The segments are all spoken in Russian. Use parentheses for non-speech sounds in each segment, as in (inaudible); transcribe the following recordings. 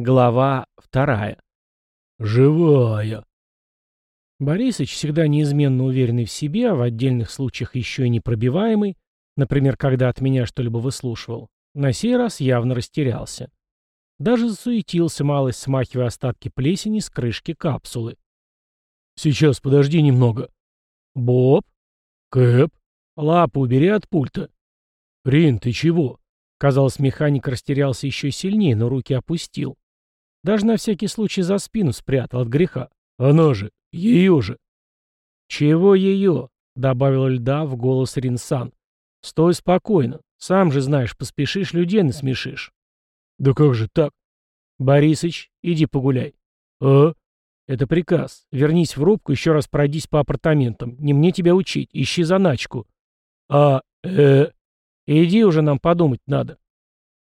Глава вторая. «Живая!» Борисыч, всегда неизменно уверенный в себе, а в отдельных случаях еще и непробиваемый, например, когда от меня что-либо выслушивал, на сей раз явно растерялся. Даже засуетился малость, смахивая остатки плесени с крышки капсулы. «Сейчас, подожди немного». «Боб?» «Кэп?» «Лапу убери от пульта». «Рин, ты чего?» Казалось, механик растерялся еще сильнее, но руки опустил. Даже на всякий случай за спину спрятал от греха. Она же, ее же. Чего ее? Добавил льда в голос Ринсан. Стой спокойно. Сам же знаешь, поспешишь, людей насмешишь. Да как же так? Борисыч, иди погуляй. А? Это приказ. Вернись в рубку, еще раз пройдись по апартаментам. Не мне тебя учить. Ищи заначку. А, э... Иди уже, нам подумать надо.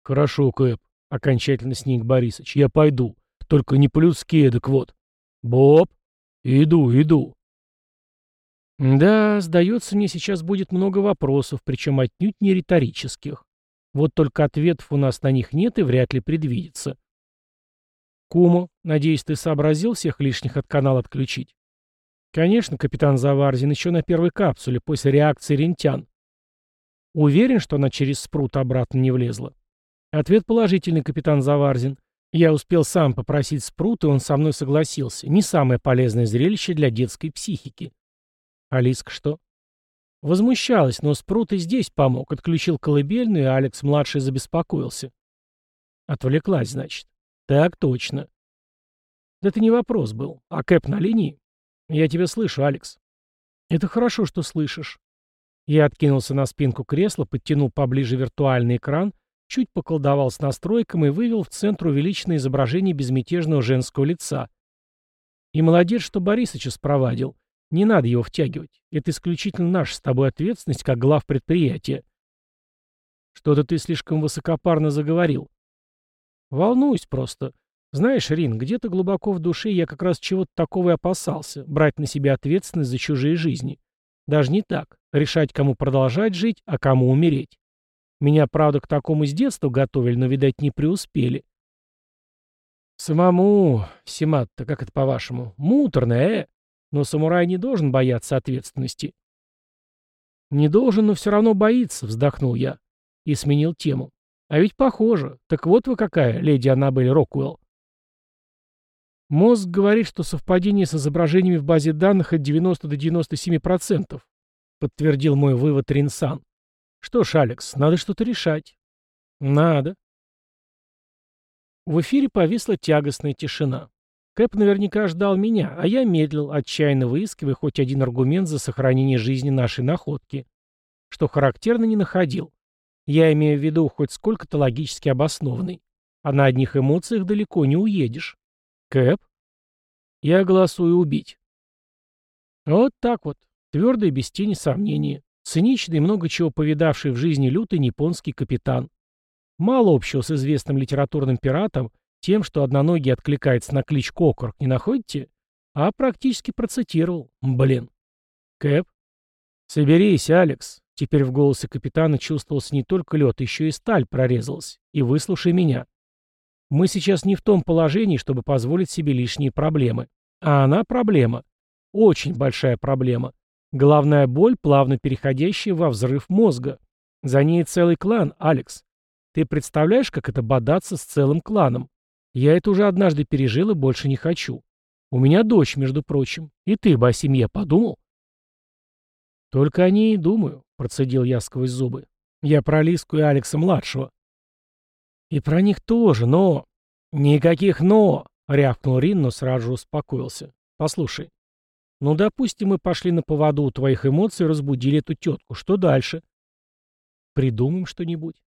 Хорошо, Кэп. — окончательно сник Борисыч. «Я пойду. Только не по-людски, вот». «Боб?» «Иду, иду». Да, сдается мне, сейчас будет много вопросов, причем отнюдь не риторических. Вот только ответов у нас на них нет и вряд ли предвидится. Кумо, надеюсь, ты сообразил всех лишних от канала отключить? Конечно, капитан Заварзин, еще на первой капсуле, после реакции рентян. Уверен, что она через спрут обратно не влезла? Ответ положительный, капитан Заварзин. Я успел сам попросить спрут, и он со мной согласился. Не самое полезное зрелище для детской психики. Алиска что? Возмущалась, но спрут и здесь помог. Отключил колыбельную, и Алекс-младший забеспокоился. Отвлеклась, значит. Так точно. Да это не вопрос был. А Кэп на линии? Я тебя слышу, Алекс. Это хорошо, что слышишь. Я откинулся на спинку кресла, подтянул поближе виртуальный экран — чуть поколдовал с настройком и вывел в центр увеличенное изображение безмятежного женского лица. И молодец, что Борисыча спровадил. Не надо его втягивать. Это исключительно наша с тобой ответственность, как глав предприятия. Что-то ты слишком высокопарно заговорил. Волнуюсь просто. Знаешь, Рин, где-то глубоко в душе я как раз чего-то такого и опасался, брать на себя ответственность за чужие жизни. Даже не так. Решать, кому продолжать жить, а кому умереть. Меня, правда, к такому с детства готовили, но, видать, не преуспели. Самому, Симат-то, как это по-вашему, муторно, э? Но самурай не должен бояться ответственности. Не должен, но все равно боится, вздохнул я. И сменил тему. А ведь похоже. Так вот вы какая, леди Аннабель Роквелл. Мозг говорит, что совпадение с изображениями в базе данных от 90 до 97%, подтвердил мой вывод Ринсан. Что ж, Алекс, надо что-то решать. Надо. В эфире повисла тягостная тишина. Кэп наверняка ждал меня, а я медлил, отчаянно выискивая хоть один аргумент за сохранение жизни нашей находки. Что характерно, не находил. Я имею в виду хоть сколько-то логически обоснованный. А на одних эмоциях далеко не уедешь. Кэп? Я голосую убить. Вот так вот, твердо и без тени сомнения. Циничный, много чего повидавший в жизни лютый японский капитан. Мало общего с известным литературным пиратом, тем, что одноногий откликается на клич Кокорк, не находите? А практически процитировал. Блин. Кэп? Соберись, Алекс. Теперь в голосе капитана чувствовался не только лед, еще и сталь прорезалась. И выслушай меня. Мы сейчас не в том положении, чтобы позволить себе лишние проблемы. А она проблема. Очень большая проблема. Главная боль, плавно переходящая во взрыв мозга. За ней целый клан, Алекс. Ты представляешь, как это бодаться с целым кланом? Я это уже однажды пережил и больше не хочу. У меня дочь, между прочим. И ты бы о семье подумал? Только о ней и думаю, процедил я сквозь зубы. Я про Лиску и Алекса-младшего. И про них тоже, но... Никаких «но», — рявкнул Рин, но сразу же успокоился. Послушай, ну, допустим, мы пошли на поводу у твоих эмоций и разбудили эту тетку. Что дальше? Придумаем что-нибудь.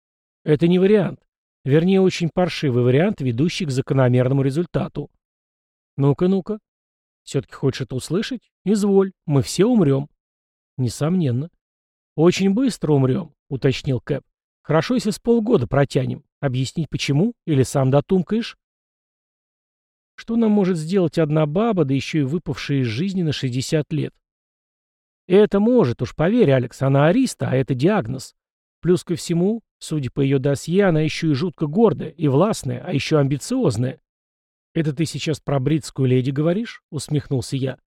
Это не вариант. Вернее, очень паршивый вариант, ведущий к закономерному результату. Ну-ка, ну-ка. Все-таки хочешь это услышать? Изволь. Мы все умрем. Несомненно. Очень быстро умрем, уточнил Кэп. Хорошо, если с полгода протянем. Объяснить почему? Или сам дотумкаешь? Что нам может сделать одна баба, да еще и выпавшая из жизни на 60 лет? Это может, уж поверь, Алекс, она ариста, а это диагноз. Плюс ко всему, судя по ее досье, она еще и жутко гордая и властная, а еще амбициозная. «Это ты сейчас про бритскую леди говоришь?» — усмехнулся я.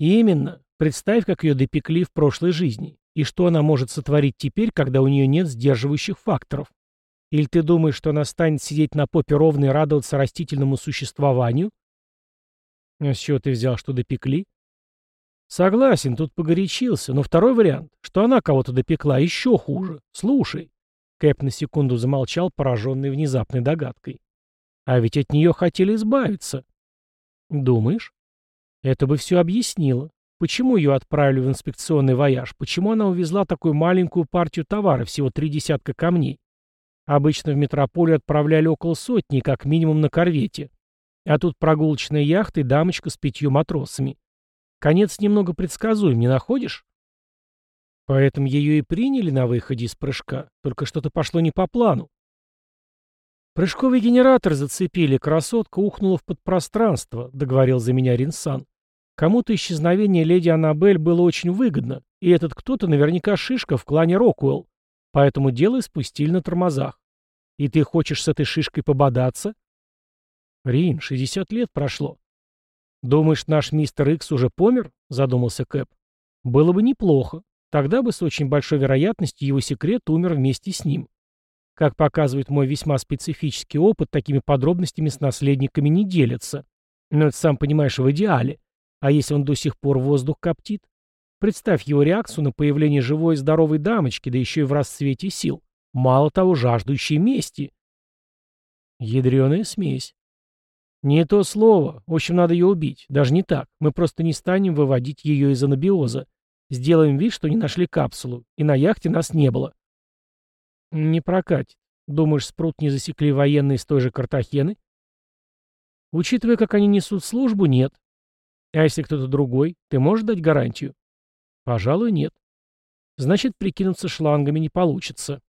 «Именно. Представь, как ее допекли в прошлой жизни. И что она может сотворить теперь, когда у нее нет сдерживающих факторов? Или ты думаешь, что она станет сидеть на попе ровно и радоваться растительному существованию? А с чего ты взял, что допекли? Согласен, тут погорячился, но второй вариант, что она кого-то допекла, еще хуже. Слушай. Кэп на секунду замолчал, пораженный внезапной догадкой. А ведь от нее хотели избавиться. Думаешь? Это бы все объяснило. Почему ее отправили в инспекционный вояж? Почему она увезла такую маленькую партию товара, всего три десятка камней? Обычно в метрополию отправляли около сотни, как минимум на корвете. А тут прогулочная яхта и дамочка с пятью матросами. Конец немного предсказуем, не находишь? Поэтому ее и приняли на выходе из прыжка, только что-то пошло не по плану. Прыжковый генератор зацепили, красотка ухнула в подпространство, договорил за меня Ринсан. Кому-то исчезновение леди Аннабель было очень выгодно, и этот кто-то наверняка шишка в клане Рокуэлл, поэтому дело спустили на тормозах. И ты хочешь с этой шишкой пободаться? Рин, 60 лет прошло. Думаешь, наш мистер Икс уже помер? Задумался Кэп. Было бы неплохо. Тогда бы с очень большой вероятностью его секрет умер вместе с ним. Как показывает мой весьма специфический опыт, такими подробностями с наследниками не делятся. Но это, сам понимаешь, в идеале. А если он до сих пор воздух коптит? Представь его реакцию на появление живой и здоровой дамочки, да еще и в расцвете сил. Мало того, жаждущей мести. Ядреная смесь. Не то слово. В общем, надо ее убить. Даже не так. Мы просто не станем выводить ее из анабиоза. Сделаем вид, что не нашли капсулу. И на яхте нас не было. Не прокатит. Думаешь, спрут не засекли военные с той же Картахены? Учитывая, как они несут службу, нет. А если кто-то другой, ты можешь дать гарантию? Пожалуй, нет. Значит, прикинуться шлангами не получится.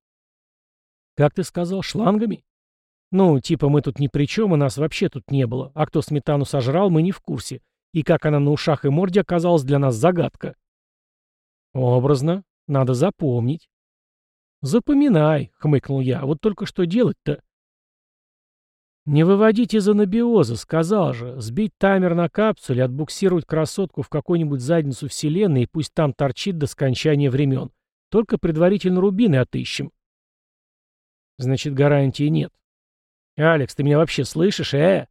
Как ты сказал, шлангами? Ну, типа мы тут ни при чем, и нас вообще тут не было. А кто сметану сожрал, мы не в курсе. И как она на ушах и морде оказалась для нас загадка. Образно. Надо запомнить. «Запоминай», — хмыкнул я. «Вот только что делать-то?» «Не выводить из анабиоза, сказал же. Сбить таймер на капсуле, отбуксировать красотку в какую-нибудь задницу вселенной и пусть там торчит до скончания времен. Только предварительно рубины отыщем». «Значит, гарантии нет». «Алекс, ты меня вообще слышишь, э?»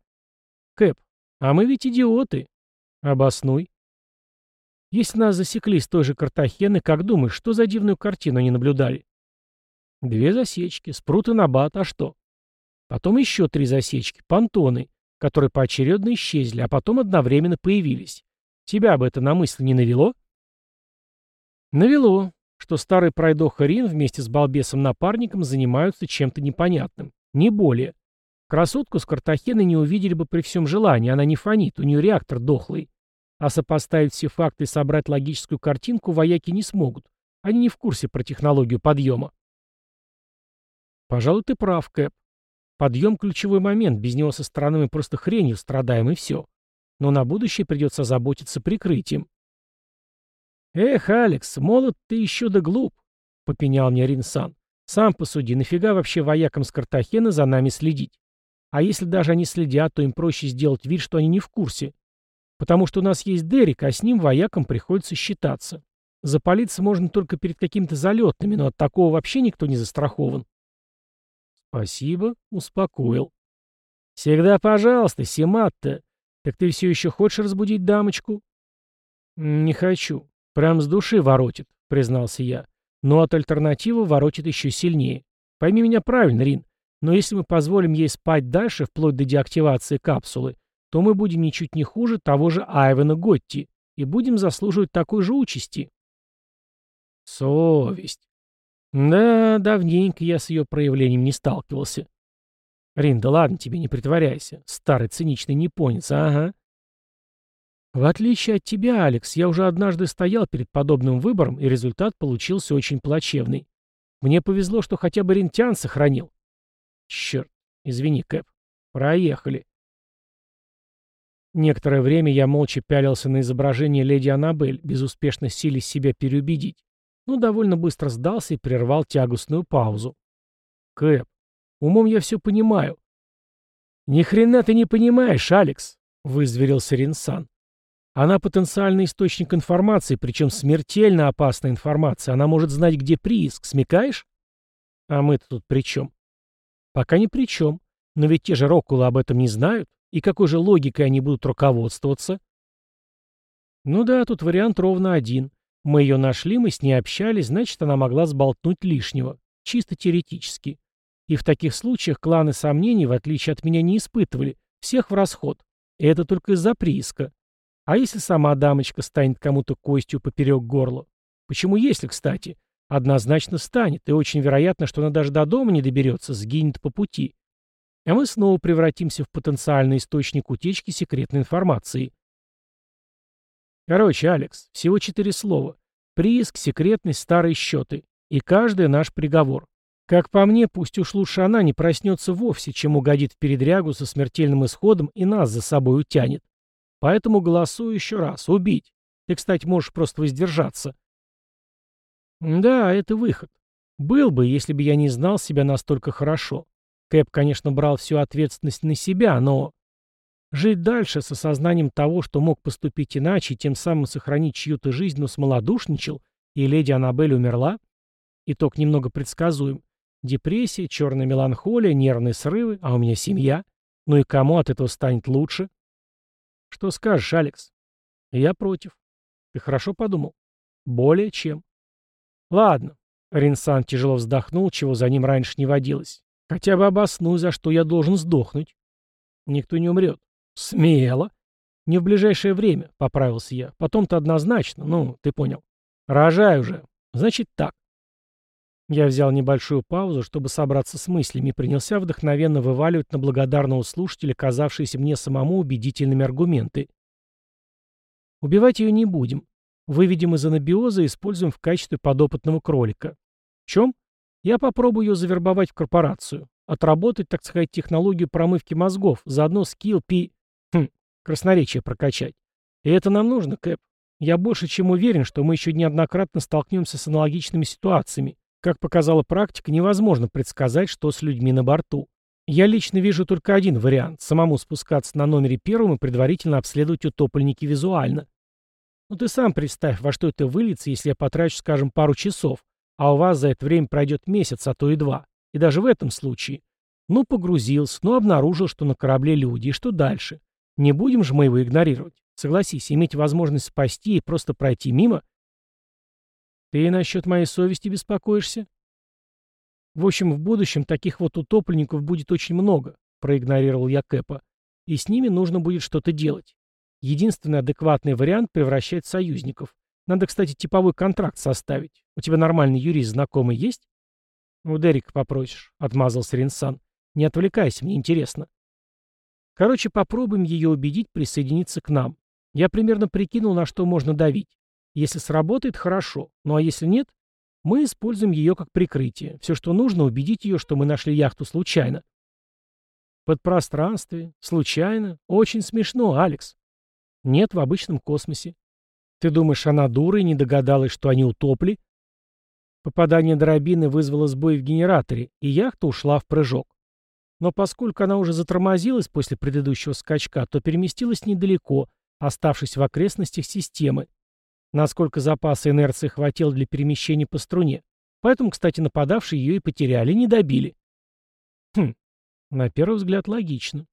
«Кэп, а мы ведь идиоты». «Обоснуй». «Если нас засекли с той же Картахены, как думаешь, что за дивную картину они наблюдали?» Две засечки, спрут и набат, а что? Потом еще три засечки, понтоны, которые поочередно исчезли, а потом одновременно появились. Тебя бы это на мысль не навело? Навело, что старый пройдоха Рин вместе с балбесом-напарником занимаются чем-то непонятным. Не более. Красотку с Картахеной не увидели бы при всем желании, она не фонит, у нее реактор дохлый. А сопоставить все факты и собрать логическую картинку вояки не смогут. Они не в курсе про технологию подъема. Пожалуй, ты прав, Кэп. Подъем – ключевой момент, без него со стороны мы просто хренью страдаем и все. Но на будущее придется заботиться прикрытием. Эх, Алекс, молод ты еще да глуп, попенял мне Ринсан. Сам посуди, нафига вообще воякам с Картахена за нами следить? А если даже они следят, то им проще сделать вид, что они не в курсе. Потому что у нас есть Дерек, а с ним воякам приходится считаться. Запалиться можно только перед какими-то залетными, но от такого вообще никто не застрахован. «Спасибо, успокоил». «Всегда пожалуйста, Симатта. Так ты все еще хочешь разбудить дамочку?» «Не хочу. Прям с души воротит», — признался я. «Но от альтернативы воротит еще сильнее. Пойми меня правильно, Рин, но если мы позволим ей спать дальше, вплоть до деактивации капсулы, то мы будем ничуть не хуже того же Айвена Готти и будем заслуживать такой же участи». «Совесть. Да, давненько я с ее проявлением не сталкивался. Рин, да ладно тебе, не притворяйся. Старый циничный непонец, ага. В отличие от тебя, Алекс, я уже однажды стоял перед подобным выбором, и результат получился очень плачевный. Мне повезло, что хотя бы рентян сохранил. Черт, извини, Кэп. Проехали. Некоторое время я молча пялился на изображение леди Аннабель, безуспешно силясь себя переубедить но довольно быстро сдался и прервал тягостную паузу. «Кэп, умом я все понимаю». «Ни хрена ты не понимаешь, Алекс», — вызверился Ринсан. «Она потенциальный источник информации, причем смертельно опасная информация. Она может знать, где прииск, смекаешь?» «А мы-то тут при чем?» «Пока ни при чем. Но ведь те же Роккулы об этом не знают. И какой же логикой они будут руководствоваться?» «Ну да, тут вариант ровно один. Мы ее нашли, мы с ней общались, значит, она могла сболтнуть лишнего. Чисто теоретически. И в таких случаях кланы сомнений, в отличие от меня, не испытывали. Всех в расход. И это только из-за прииска. А если сама дамочка станет кому-то костью поперек горла? Почему если, кстати? Однозначно станет, и очень вероятно, что она даже до дома не доберется, сгинет по пути. А мы снова превратимся в потенциальный источник утечки секретной информации. Короче, Алекс, всего четыре слова. Прииск, секретность, старые счеты. И каждый наш приговор. Как по мне, пусть уж лучше она не проснется вовсе, чем угодит в передрягу со смертельным исходом и нас за собой утянет. Поэтому голосую еще раз. Убить. Ты, кстати, можешь просто воздержаться. Да, это выход. Был бы, если бы я не знал себя настолько хорошо. Кэп, конечно, брал всю ответственность на себя, но... Жить дальше с осознанием того, что мог поступить иначе, тем самым сохранить чью-то жизнь, но смолодушничал, и леди Аннабель умерла? Итог немного предсказуем. Депрессия, черная меланхолия, нервные срывы, а у меня семья. Ну и кому от этого станет лучше? Что скажешь, Алекс? Я против. Ты хорошо подумал? Более чем. Ладно. Ринсан тяжело вздохнул, чего за ним раньше не водилось. Хотя бы обоснуй, за что я должен сдохнуть. Никто не умрет. Смело. Не в ближайшее время, поправился я. Потом-то однозначно, ну, ты понял. Рожай уже. Значит так. Я взял небольшую паузу, чтобы собраться с мыслями, и принялся вдохновенно вываливать на благодарного слушателя казавшиеся мне самому убедительными аргументы. Убивать ее не будем. Выведем из анабиоза и используем в качестве подопытного кролика. В чем? Я попробую ее завербовать в корпорацию. Отработать, так сказать, технологию промывки мозгов, заодно скилл пи... Хм, красноречие прокачать. И это нам нужно, Кэп. Я больше чем уверен, что мы еще неоднократно столкнемся с аналогичными ситуациями, как показала практика, невозможно предсказать, что с людьми на борту. Я лично вижу только один вариант – самому спускаться на номере первым и предварительно обследовать утопленники визуально. Ну ты сам представь, во что это выльется, если я потрачу, скажем, пару часов, а у вас за это время пройдет месяц, а то и два. И даже в этом случае. Ну, погрузился, ну, обнаружил, что на корабле люди, и что дальше? Не будем же мы его игнорировать. Согласись, иметь возможность спасти и просто пройти мимо – ты насчет моей совести беспокоишься? В общем, в будущем таких вот утопленников будет очень много, проигнорировал я Кэпа. И с ними нужно будет что-то делать. Единственный адекватный вариант — превращать союзников. Надо, кстати, типовой контракт составить. У тебя нормальный юрист знакомый есть? У Дерека попросишь, — отмазался Ринсан. Не отвлекайся, мне интересно. Короче, попробуем ее убедить присоединиться к нам. Я примерно прикинул, на что можно давить. Если сработает, хорошо. Ну а если нет, мы используем ее как прикрытие. Все, что нужно, убедить ее, что мы нашли яхту случайно. Под пространстве, случайно. Очень смешно, Алекс. Нет в обычном космосе. Ты думаешь, она дура и не догадалась, что они утопли? Попадание дробины вызвало сбой в генераторе, и яхта ушла в прыжок. Но поскольку она уже затормозилась после предыдущего скачка, то переместилась недалеко, оставшись в окрестностях системы, насколько запаса инерции хватило для перемещения по струне. Поэтому, кстати, нападавшие ее и потеряли, не добили. Хм, на первый взгляд логично.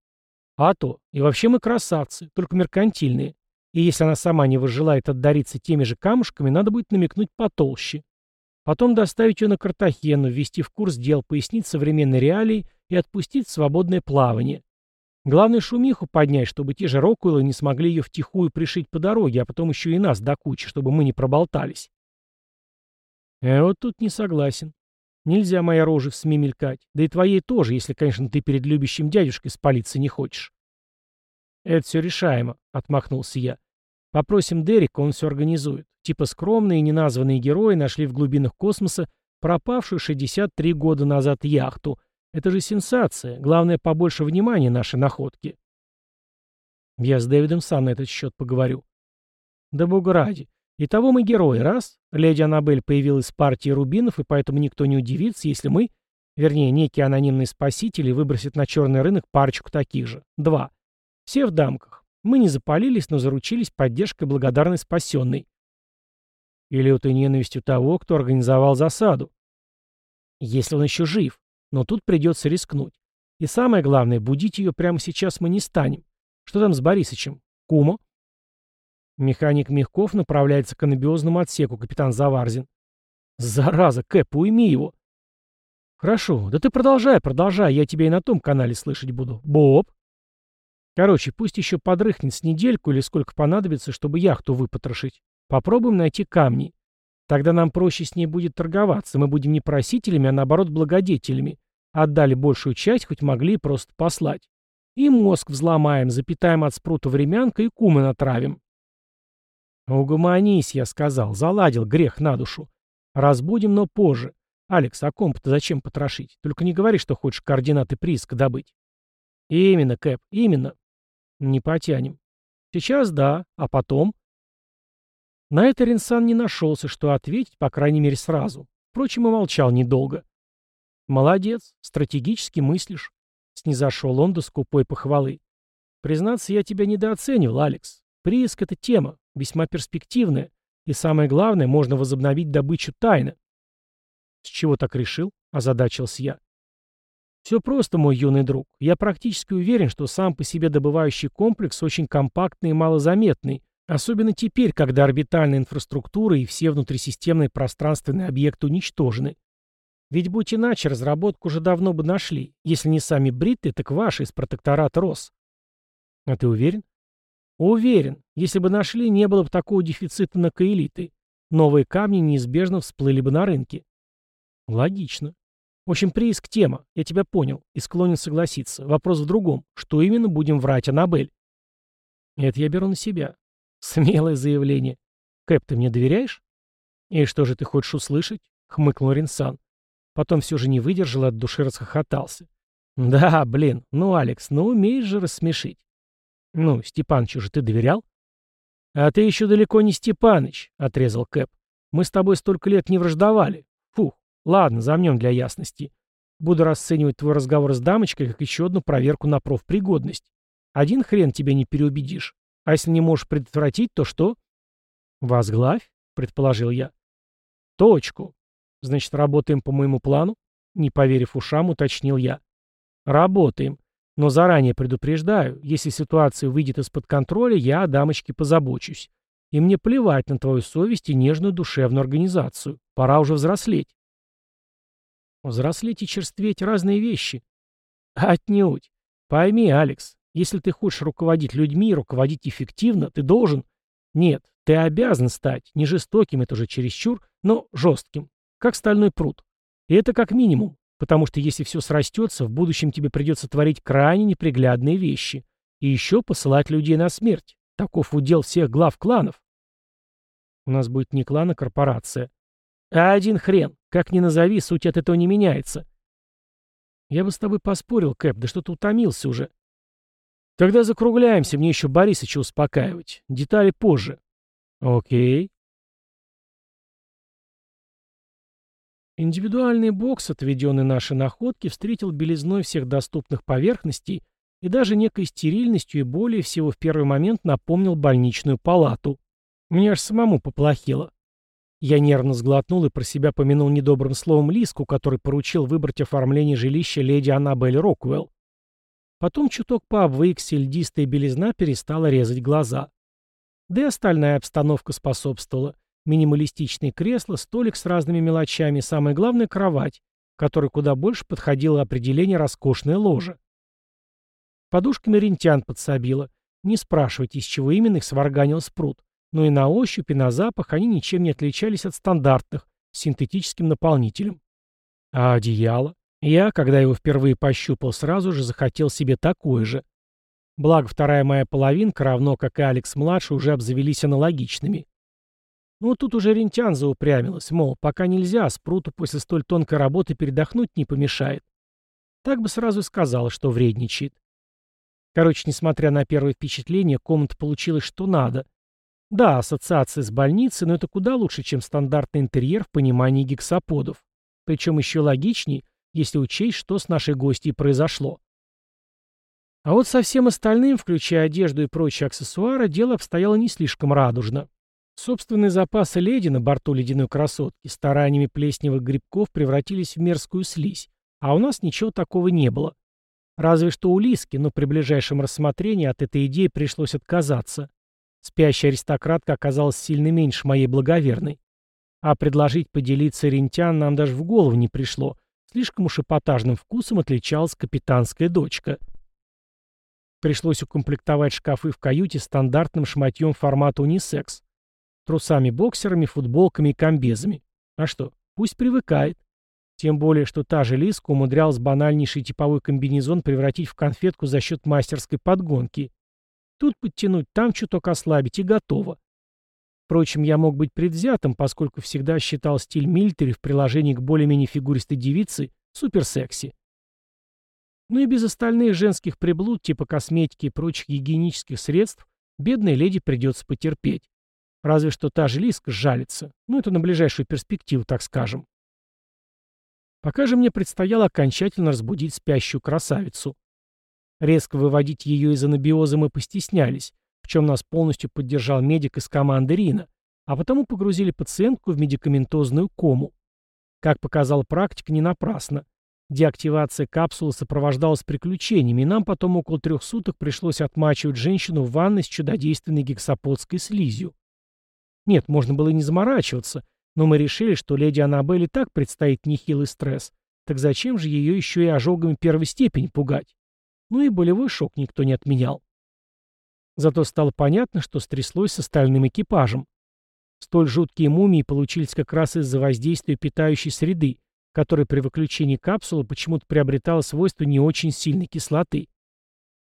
А то, и вообще мы красавцы, только меркантильные. И если она сама не возжелает отдариться теми же камушками, надо будет намекнуть потолще. Потом доставить ее на Картахену, ввести в курс дел, пояснить современные реалии и отпустить в свободное плавание. Главное шумиху поднять, чтобы те же Рокуэллы не смогли ее втихую пришить по дороге, а потом еще и нас до кучи, чтобы мы не проболтались. Я вот тут не согласен. Нельзя моя рожа в СМИ мелькать. Да и твоей тоже, если, конечно, ты перед любящим дядюшкой спалиться не хочешь. Это все решаемо, отмахнулся я. Попросим Дерека, он все организует. Типа скромные неназванные герои нашли в глубинах космоса пропавшую 63 года назад яхту — это же сенсация. Главное, побольше внимания нашей находке. Я с Дэвидом сам на этот счет поговорю. Да бога ради. Итого мы герои, раз. Леди Аннабель появилась в партии рубинов, и поэтому никто не удивится, если мы Вернее, некие анонимные спасители выбросят на черный рынок парочку таких же. Два. Все в дамках. Мы не запалились, но заручились поддержкой благодарной спасенной. Или этой ненавистью того, кто организовал засаду. Если он еще жив. Но тут придется рискнуть. И самое главное, будить ее прямо сейчас мы не станем. Что там с Борисычем? Кумо? Механик Мягков направляется к анабиозному отсеку, капитан Заварзин. Зараза, Кэп, уйми его. Хорошо, да ты продолжай, продолжай, я тебя и на том канале слышать буду. Боб? Короче, пусть еще подрыхнет с недельку или сколько понадобится, чтобы яхту выпотрошить. Попробуем найти камни. Тогда нам проще с ней будет торговаться. Мы будем не просителями, а наоборот благодетелями. Отдали большую часть, хоть могли просто послать. И мозг взломаем, запитаем от спрута времянка и кумы натравим. «Угомонись», — я сказал, заладил грех на душу. «Разбудим, но позже. Алекс, а комп-то зачем потрошить? Только не говори, что хочешь координаты прииска добыть». «Именно, Кэп, именно». «Не потянем». «Сейчас да, а потом?» На это Ринсан не нашелся, что ответить, по крайней мере, сразу. Впрочем, и молчал недолго. «Молодец, стратегически мыслишь», — снизошел он до скупой похвалы. «Признаться, я тебя недооценивал, Алекс. Прииск — это тема, весьма перспективная, и самое главное, можно возобновить добычу тайно». «С чего так решил?» — озадачился я. «Все просто, мой юный друг. Я практически уверен, что сам по себе добывающий комплекс очень компактный и малозаметный, Особенно теперь, когда орбитальная инфраструктура и все внутрисистемные пространственные объекты уничтожены. Ведь будь иначе, разработку уже давно бы нашли. Если не сами бритты, так ваши из протектората РОС. А ты уверен? Уверен. Если бы нашли, не было бы такого дефицита на каэлиты. Новые камни неизбежно всплыли бы на рынке. Логично. В общем, прииск тема. Я тебя понял и склонен согласиться. Вопрос в другом. Что именно будем врать Аннабель? Это я беру на себя. Смелое заявление. Кэп, ты мне доверяешь? И что же ты хочешь услышать? Хмыкнул Ринсан. Потом все же не выдержал и от души расхохотался. Да, блин, ну, Алекс, ну умеешь же рассмешить. Ну, Степанычу же ты доверял? А ты еще далеко не Степаныч, отрезал Кэп. Мы с тобой столько лет не враждовали. Ладно, замнем для ясности. Буду расценивать твой разговор с дамочкой как еще одну проверку на профпригодность. Один хрен тебя не переубедишь. А если не можешь предотвратить, то что? Возглавь, предположил я. Точку. Значит, работаем по моему плану? Не поверив ушам, уточнил я. Работаем. Но заранее предупреждаю, если ситуация выйдет из-под контроля, я о дамочке позабочусь. И мне плевать на твою совесть и нежную душевную организацию. Пора уже взрослеть. Взрослеть и черстветь — разные вещи. Отнюдь. Пойми, Алекс, если ты хочешь руководить людьми и руководить эффективно, ты должен... Нет, ты обязан стать не жестоким, это уже чересчур, но жестким, как стальной пруд. И это как минимум, потому что если все срастется, в будущем тебе придется творить крайне неприглядные вещи. И еще посылать людей на смерть. Таков удел всех глав кланов. У нас будет не клан, а корпорация. А один хрен. Как ни назови, суть от этого не меняется. Я бы с тобой поспорил, Кэп, да что-то утомился уже. Тогда закругляемся, мне еще Борисыча успокаивать. Детали позже. Окей. Индивидуальный бокс, отведенный нашей находке, встретил белизной всех доступных поверхностей и даже некой стерильностью и более всего в первый момент напомнил больничную палату. Мне аж самому поплохело. Я нервно сглотнул и про себя помянул недобрым словом Лиску, который поручил выбрать оформление жилища леди Аннабель Роквелл. Потом чуток пообвыкся, льдистая белизна перестала резать глаза. Да и остальная обстановка способствовала. Минималистичные кресла, столик с разными мелочами, самое главное — кровать, которой куда больше подходило определение роскошное ложе. Подушками рентян подсобила. Не спрашивайте, из чего именно их сварганил спрут. Но и на ощупь, и на запах они ничем не отличались от стандартных, с синтетическим наполнителем. А одеяло? Я, когда его впервые пощупал, сразу же захотел себе такое же. Благо, вторая моя половинка, равно как и Алекс-младший, уже обзавелись аналогичными. Ну, тут уже Рентян заупрямилась, мол, пока нельзя, спруту после столь тонкой работы передохнуть не помешает. Так бы сразу сказала, что вредничает. Короче, несмотря на первое впечатление, комната получилась что надо. Да, ассоциация с больницей, но это куда лучше, чем стандартный интерьер в понимании гексаподов. Причем еще логичней, если учесть, что с нашей гостьей произошло. А вот со всем остальным, включая одежду и прочие аксессуары, дело обстояло не слишком радужно. Собственные запасы леди на борту ледяной красотки стараниями плесневых грибков превратились в мерзкую слизь, а у нас ничего такого не было. Разве что у Лиски, но при ближайшем рассмотрении от этой идеи пришлось отказаться. Спящая аристократка оказалась сильно меньше моей благоверной. А предложить поделиться рентян нам даже в голову не пришло. Слишком уж эпатажным вкусом отличалась капитанская дочка. Пришлось укомплектовать шкафы в каюте стандартным шматьем формата унисекс. Трусами-боксерами, футболками и комбезами. А что, пусть привыкает. Тем более, что та же Лиска умудрялась банальнейший типовой комбинезон превратить в конфетку за счет мастерской подгонки. Тут подтянуть, там чуток ослабить и готово. Впрочем, я мог быть предвзятым, поскольку всегда считал стиль милитари в приложении к более-менее фигуристой девице суперсекси. Ну и без остальных женских приблуд, типа косметики и прочих гигиенических средств, бедной леди придется потерпеть. Разве что та же Лиска жалится. Ну, это на ближайшую перспективу, так скажем. Пока же мне предстояло окончательно разбудить спящую красавицу. Резко выводить ее из анабиоза мы постеснялись, в чем нас полностью поддержал медик из команды Рина, а потому погрузили пациентку в медикаментозную кому. Как показала практика, не напрасно. Деактивация капсулы сопровождалась приключениями, и нам потом около трех суток пришлось отмачивать женщину в ванной с чудодейственной гексаподской слизью. Нет, можно было и не заморачиваться, но мы решили, что леди Аннабель и так предстоит нехилый стресс. Так зачем же ее еще и ожогами первой степени пугать? Ну и болевой шок никто не отменял. Зато стало понятно, что стряслось с остальным экипажем. Столь жуткие мумии получились как раз из-за воздействия питающей среды, которая при выключении капсулы почему-то приобретала свойство не очень сильной кислоты.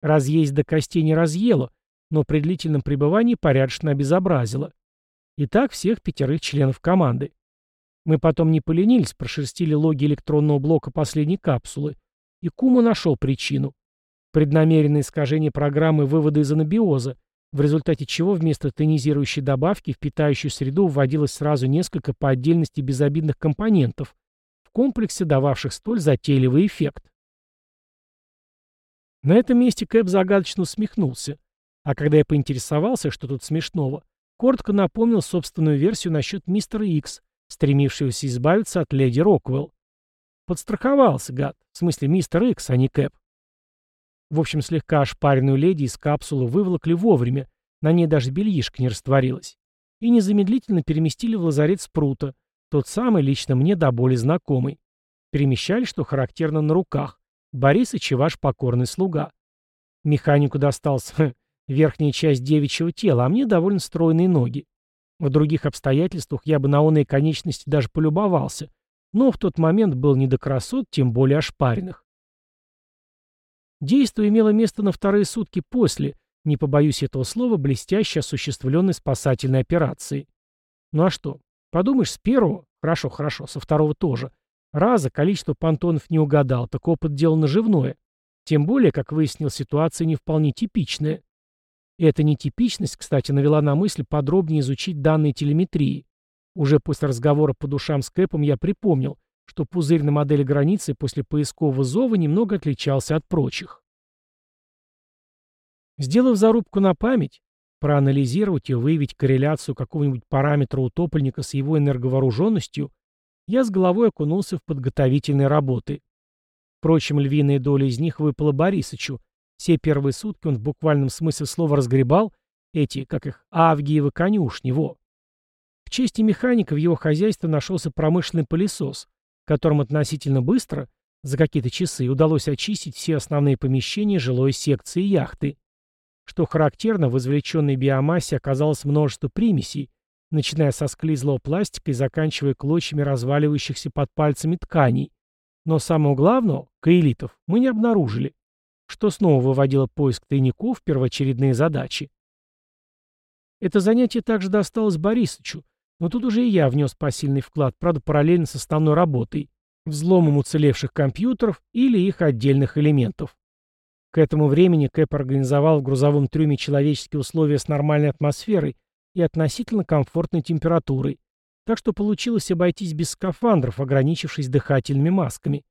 Разъесть до костей не разъела, но при длительном пребывании порядочно обезобразила. И так всех пятерых членов команды. Мы потом не поленились, прошерстили логи электронного блока последней капсулы, и Кума нашел причину. Преднамеренное искажение программы вывода из анабиоза, в результате чего вместо тонизирующей добавки в питающую среду вводилось сразу несколько по отдельности безобидных компонентов, в комплексе дававших столь затейливый эффект. На этом месте Кэп загадочно усмехнулся, а когда я поинтересовался, что тут смешного, Коротко напомнил собственную версию насчет мистера Икс, стремившегося избавиться от леди Роквелл. Подстраховался, гад. В смысле, мистер Икс, а не Кэп. В общем, слегка ошпаренную леди из капсулы выволокли вовремя, на ней даже бельишко не растворилось, и незамедлительно переместили в лазарет Спрута, тот самый, лично мне до боли знакомый. Перемещали, что характерно, на руках. Борисыч и ваш покорный слуга. Механику достался верхняя часть девичьего тела, а мне довольно стройные ноги. В других обстоятельствах я бы на оные конечности даже полюбовался, но в тот момент был не до красот, тем более ошпаренных. Действие имело место на вторые сутки после, не побоюсь этого слова, блестяще осуществленной спасательной операции. Ну а что? Подумаешь, с первого, хорошо, хорошо, со второго тоже, раза количество понтонов не угадал, так опыт дело наживное. Тем более, как выяснил, ситуация не вполне типичная. И эта нетипичность, кстати, навела на мысль подробнее изучить данные телеметрии. Уже после разговора по душам с Кэпом я припомнил, что пузырь на модели границы после поискового зова немного отличался от прочих. Сделав зарубку на память, проанализировать и выявить корреляцию какого-нибудь параметра утопленника с его энерговооруженностью, я с головой окунулся в подготовительные работы. Впрочем, львиная доля из них выпала Борисычу, все первые сутки он в буквальном смысле слова разгребал эти, как их, авгиевы конюшни, во. В чести механика в его хозяйстве нашелся промышленный пылесос, которым относительно быстро, за какие-то часы, удалось очистить все основные помещения жилой секции яхты. Что характерно, в извлеченной биомассе оказалось множество примесей, начиная со склизлого пластика и заканчивая клочьями разваливающихся под пальцами тканей. Но самого главного, каэлитов, мы не обнаружили что снова выводило поиск тайников в первоочередные задачи. Это занятие также досталось Борисычу, но тут уже и я внес посильный вклад, правда, параллельно с основной работой, взломом уцелевших компьютеров или их отдельных элементов. К этому времени Кэп организовал в грузовом трюме человеческие условия с нормальной атмосферой и относительно комфортной температурой, так что получилось обойтись без скафандров, ограничившись дыхательными масками.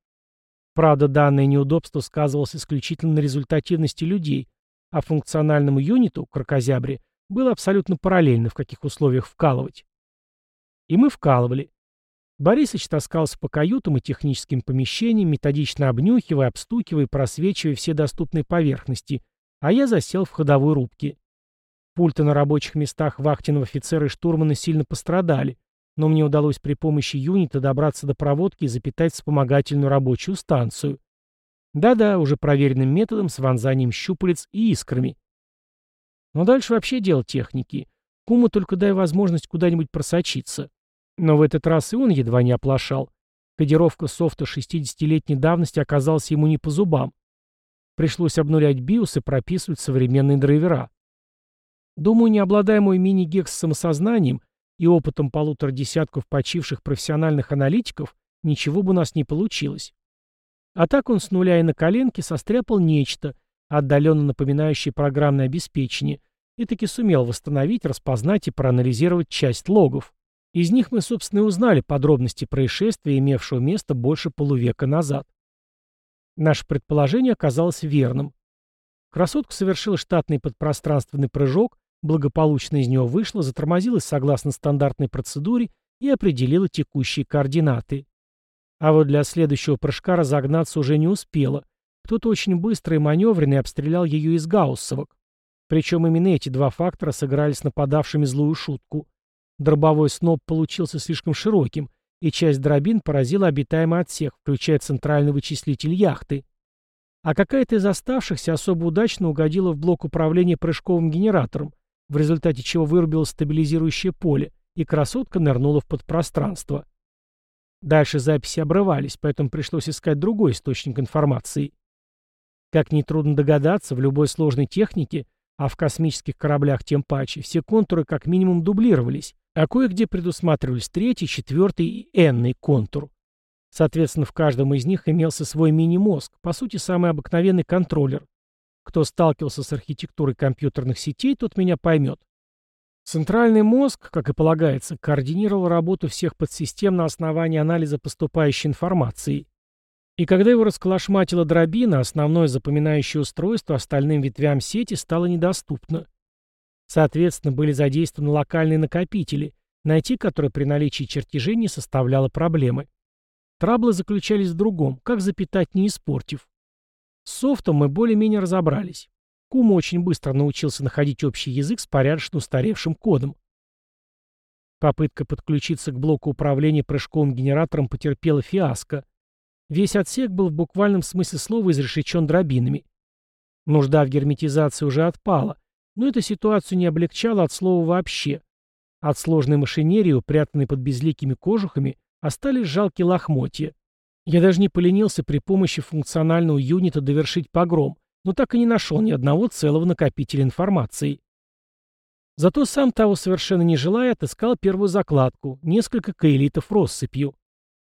Правда, данное неудобство сказывалось исключительно на результативности людей, а функциональному юниту, крокозябре, было абсолютно параллельно, в каких условиях вкалывать. И мы вкалывали. Борисыч таскался по каютам и техническим помещениям, методично обнюхивая, обстукивая и просвечивая все доступные поверхности, а я засел в ходовой рубке. Пульты на рабочих местах вахтенного офицера и штурмана сильно пострадали, но мне удалось при помощи юнита добраться до проводки и запитать вспомогательную рабочую станцию. Да-да, уже проверенным методом с вонзанием щупалец и искрами. Но дальше вообще дело техники. Куму только дай возможность куда-нибудь просочиться. Но в этот раз и он едва не оплошал. Кодировка софта 60-летней давности оказалась ему не по зубам. Пришлось обнулять BIOS и прописывать современные драйвера. Думаю, не обладая мой мини-гекс самосознанием и опытом полутора десятков почивших профессиональных аналитиков, ничего бы у нас не получилось. А так он с нуля и на коленке состряпал нечто, отдаленно напоминающее программное обеспечение, и таки сумел восстановить, распознать и проанализировать часть логов. Из них мы, собственно, и узнали подробности происшествия, имевшего место больше полувека назад. Наше предположение оказалось верным. Красотка совершила штатный подпространственный прыжок, благополучно из него вышла, затормозилась согласно стандартной процедуре и определила текущие координаты. А вот для следующего прыжка разогнаться уже не успела. Кто-то очень быстро и маневренный обстрелял ее из гауссовок. Причем именно эти два фактора сыграли с нападавшими злую шутку. Дробовой сноп получился слишком широким, и часть дробин поразила обитаемый отсек, включая центральный вычислитель яхты. А какая-то из оставшихся особо удачно угодила в блок управления прыжковым генератором, в результате чего вырубилось стабилизирующее поле, и красотка нырнула в подпространство. Дальше записи обрывались, поэтому пришлось искать другой источник информации. Как нетрудно догадаться, в любой сложной технике, а в космических кораблях тем паче, все контуры как минимум дублировались, а кое-где предусматривались третий, четвертый и энный контур. Соответственно, в каждом из них имелся свой мини-мозг, по сути, самый обыкновенный контроллер. Кто сталкивался с архитектурой компьютерных сетей, тот меня поймет. Центральный мозг, как и полагается, координировал работу всех подсистем на основании анализа поступающей информации. И когда его расколошматила дробина, основное запоминающее устройство остальным ветвям сети стало недоступно. Соответственно, были задействованы локальные накопители, найти которые при наличии чертежей не составляло проблемы. Траблы заключались в другом, как запитать не испортив. С софтом мы более-менее разобрались. Кума очень быстро научился находить общий язык с порядочно устаревшим кодом. Попытка подключиться к блоку управления прыжковым генератором потерпела фиаско. Весь отсек был в буквальном смысле слова изрешечен дробинами. Нужда в герметизации уже отпала, но эта ситуацию не облегчала от слова вообще. От сложной машинерии, упрятанной под безликими кожухами, остались жалкие лохмотья. Я даже не поленился при помощи функционального юнита довершить погром, но так и не нашел ни одного целого накопителя информации. Зато сам того совершенно не желая, отыскал первую закладку, несколько каэлитов россыпью.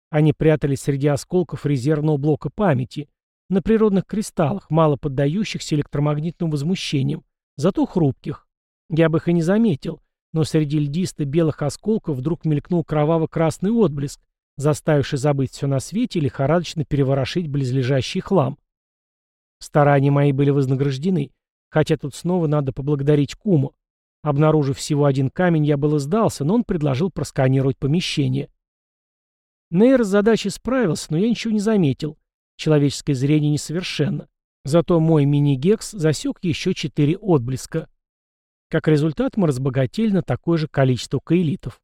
Они прятались среди осколков резервного блока памяти, на природных кристаллах, мало поддающихся электромагнитным возмущениям, зато хрупких. Я бы их и не заметил, но среди льдисто-белых осколков вдруг мелькнул кроваво-красный отблеск, заставивший забыть все на свете и лихорадочно переворошить близлежащий хлам. Старания мои были вознаграждены, хотя тут снова надо поблагодарить Куму. Обнаружив всего один камень, я было сдался, но он предложил просканировать помещение. Нейр с задачей справился, но я ничего не заметил. Человеческое зрение несовершенно. Зато мой мини-гекс засек еще четыре отблеска. Как результат, мы разбогатели на такое же количество каэлитов.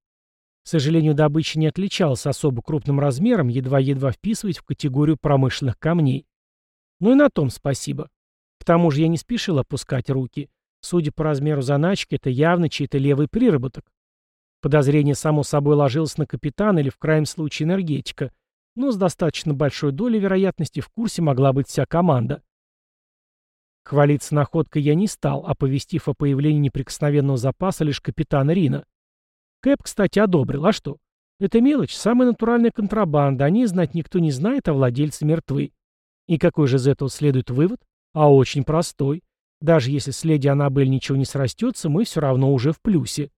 К сожалению, добыча не отличалась особо крупным размером, едва-едва вписываясь в категорию промышленных камней. Ну и на том спасибо. К тому же я не спешил опускать руки. Судя по размеру заначки, это явно чей-то левый приработок. Подозрение само собой ложилось на капитана или в крайнем случае энергетика, но с достаточно большой долей вероятности в курсе могла быть вся команда. Хвалиться находкой я не стал, оповестив о появлении неприкосновенного запаса лишь капитана Рина. Кэп, кстати, одобрил. А что? Это мелочь, самая натуральная контрабанда, о ней знать никто не знает, а владельцы мертвы. И какой же из этого следует вывод? А очень простой. Даже если с леди Аннабель ничего не срастется, мы все равно уже в плюсе.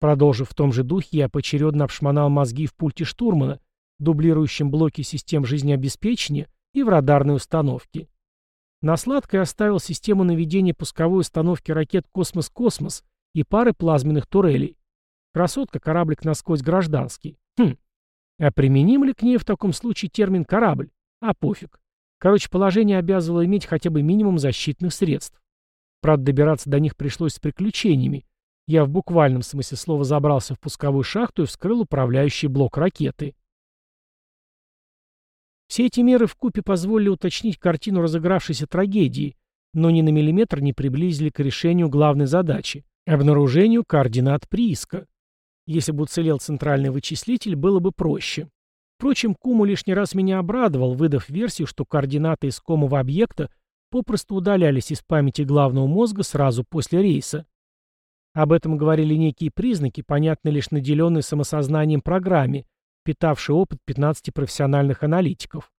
Продолжив в том же духе, я поочередно обшмонал мозги в пульте штурмана, дублирующем блоке систем жизнеобеспечения и в радарной установке. На сладкое оставил систему наведения пусковой установки ракет «Космос-Космос» и пары плазменных турелей. Красотка, кораблик насквозь гражданский. Хм. А применим ли к ней в таком случае термин «корабль»? А пофиг. Короче, положение обязывало иметь хотя бы минимум защитных средств. Правда, добираться до них пришлось с приключениями. Я в буквальном смысле слова забрался в пусковую шахту и вскрыл управляющий блок ракеты. Все эти меры вкупе позволили уточнить картину разыгравшейся трагедии, но ни на миллиметр не приблизили к решению главной задачи – обнаружению координат прииска. Если бы уцелел центральный вычислитель, было бы проще. Впрочем, Куму лишний раз меня обрадовал, выдав версию, что координаты искомого объекта попросту удалялись из памяти главного мозга сразу после рейса. Об этом говорили некие признаки, понятные лишь наделенной самосознанием программе, питавший опыт 15 профессиональных аналитиков.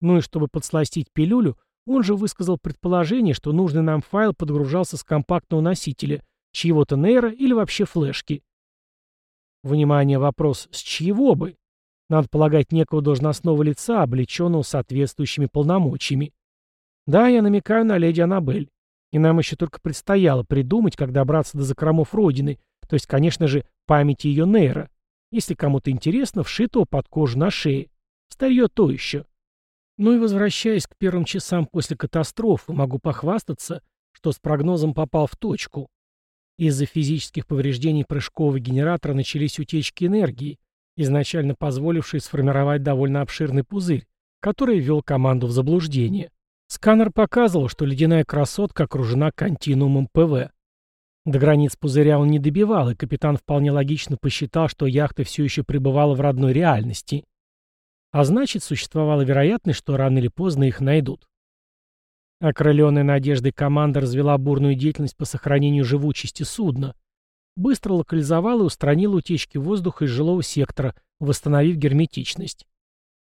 Ну и чтобы подсластить пилюлю, он же высказал предположение, что нужный нам файл подгружался с компактного носителя, чьего-то нейра или вообще флешки. Внимание, вопрос «с чьего бы?» Надо полагать некого должностного лица, облеченного соответствующими полномочиями. Да, я намекаю на леди Аннабель. И нам еще только предстояло придумать, как добраться до закромов Родины, то есть, конечно же, памяти ее нейра. Если кому-то интересно, вшитого под кожу на шее. Старье то еще. Ну и возвращаясь к первым часам после катастрофы, могу похвастаться, что с прогнозом попал в точку. Из-за физических повреждений прыжкового генератора начались утечки энергии, изначально позволившие сформировать довольно обширный пузырь, который ввел команду в заблуждение. Сканер показывал, что ледяная красотка окружена континуумом ПВ. До границ пузыря он не добивал, и капитан вполне логично посчитал, что яхта все еще пребывала в родной реальности. А значит, существовала вероятность, что рано или поздно их найдут. Окрыленная надеждой команда развела бурную деятельность по сохранению живучести судна. Быстро локализовала и устранила утечки воздуха из жилого сектора, восстановив герметичность.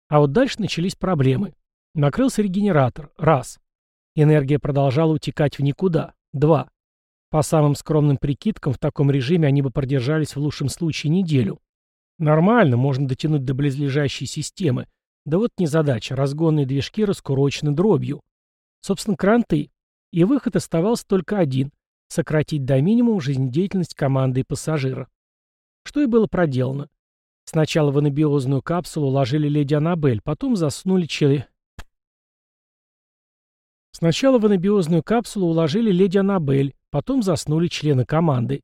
А вот дальше начались проблемы. Накрылся регенератор. Раз. Энергия продолжала утекать в никуда. Два. По самым скромным прикидкам, в таком режиме они бы продержались в лучшем случае неделю. Нормально, можно дотянуть до близлежащей системы. Да вот незадача, разгонные движки раскурочены дробью. Собственно, кранты. И выход оставался только один – сократить до минимума жизнедеятельность команды и пассажира. Что и было проделано. Сначала в анабиозную капсулу уложили леди Аннабель, потом засунули челе... Сначала в анабиозную капсулу уложили леди Аннабель, Потом заснули члены команды.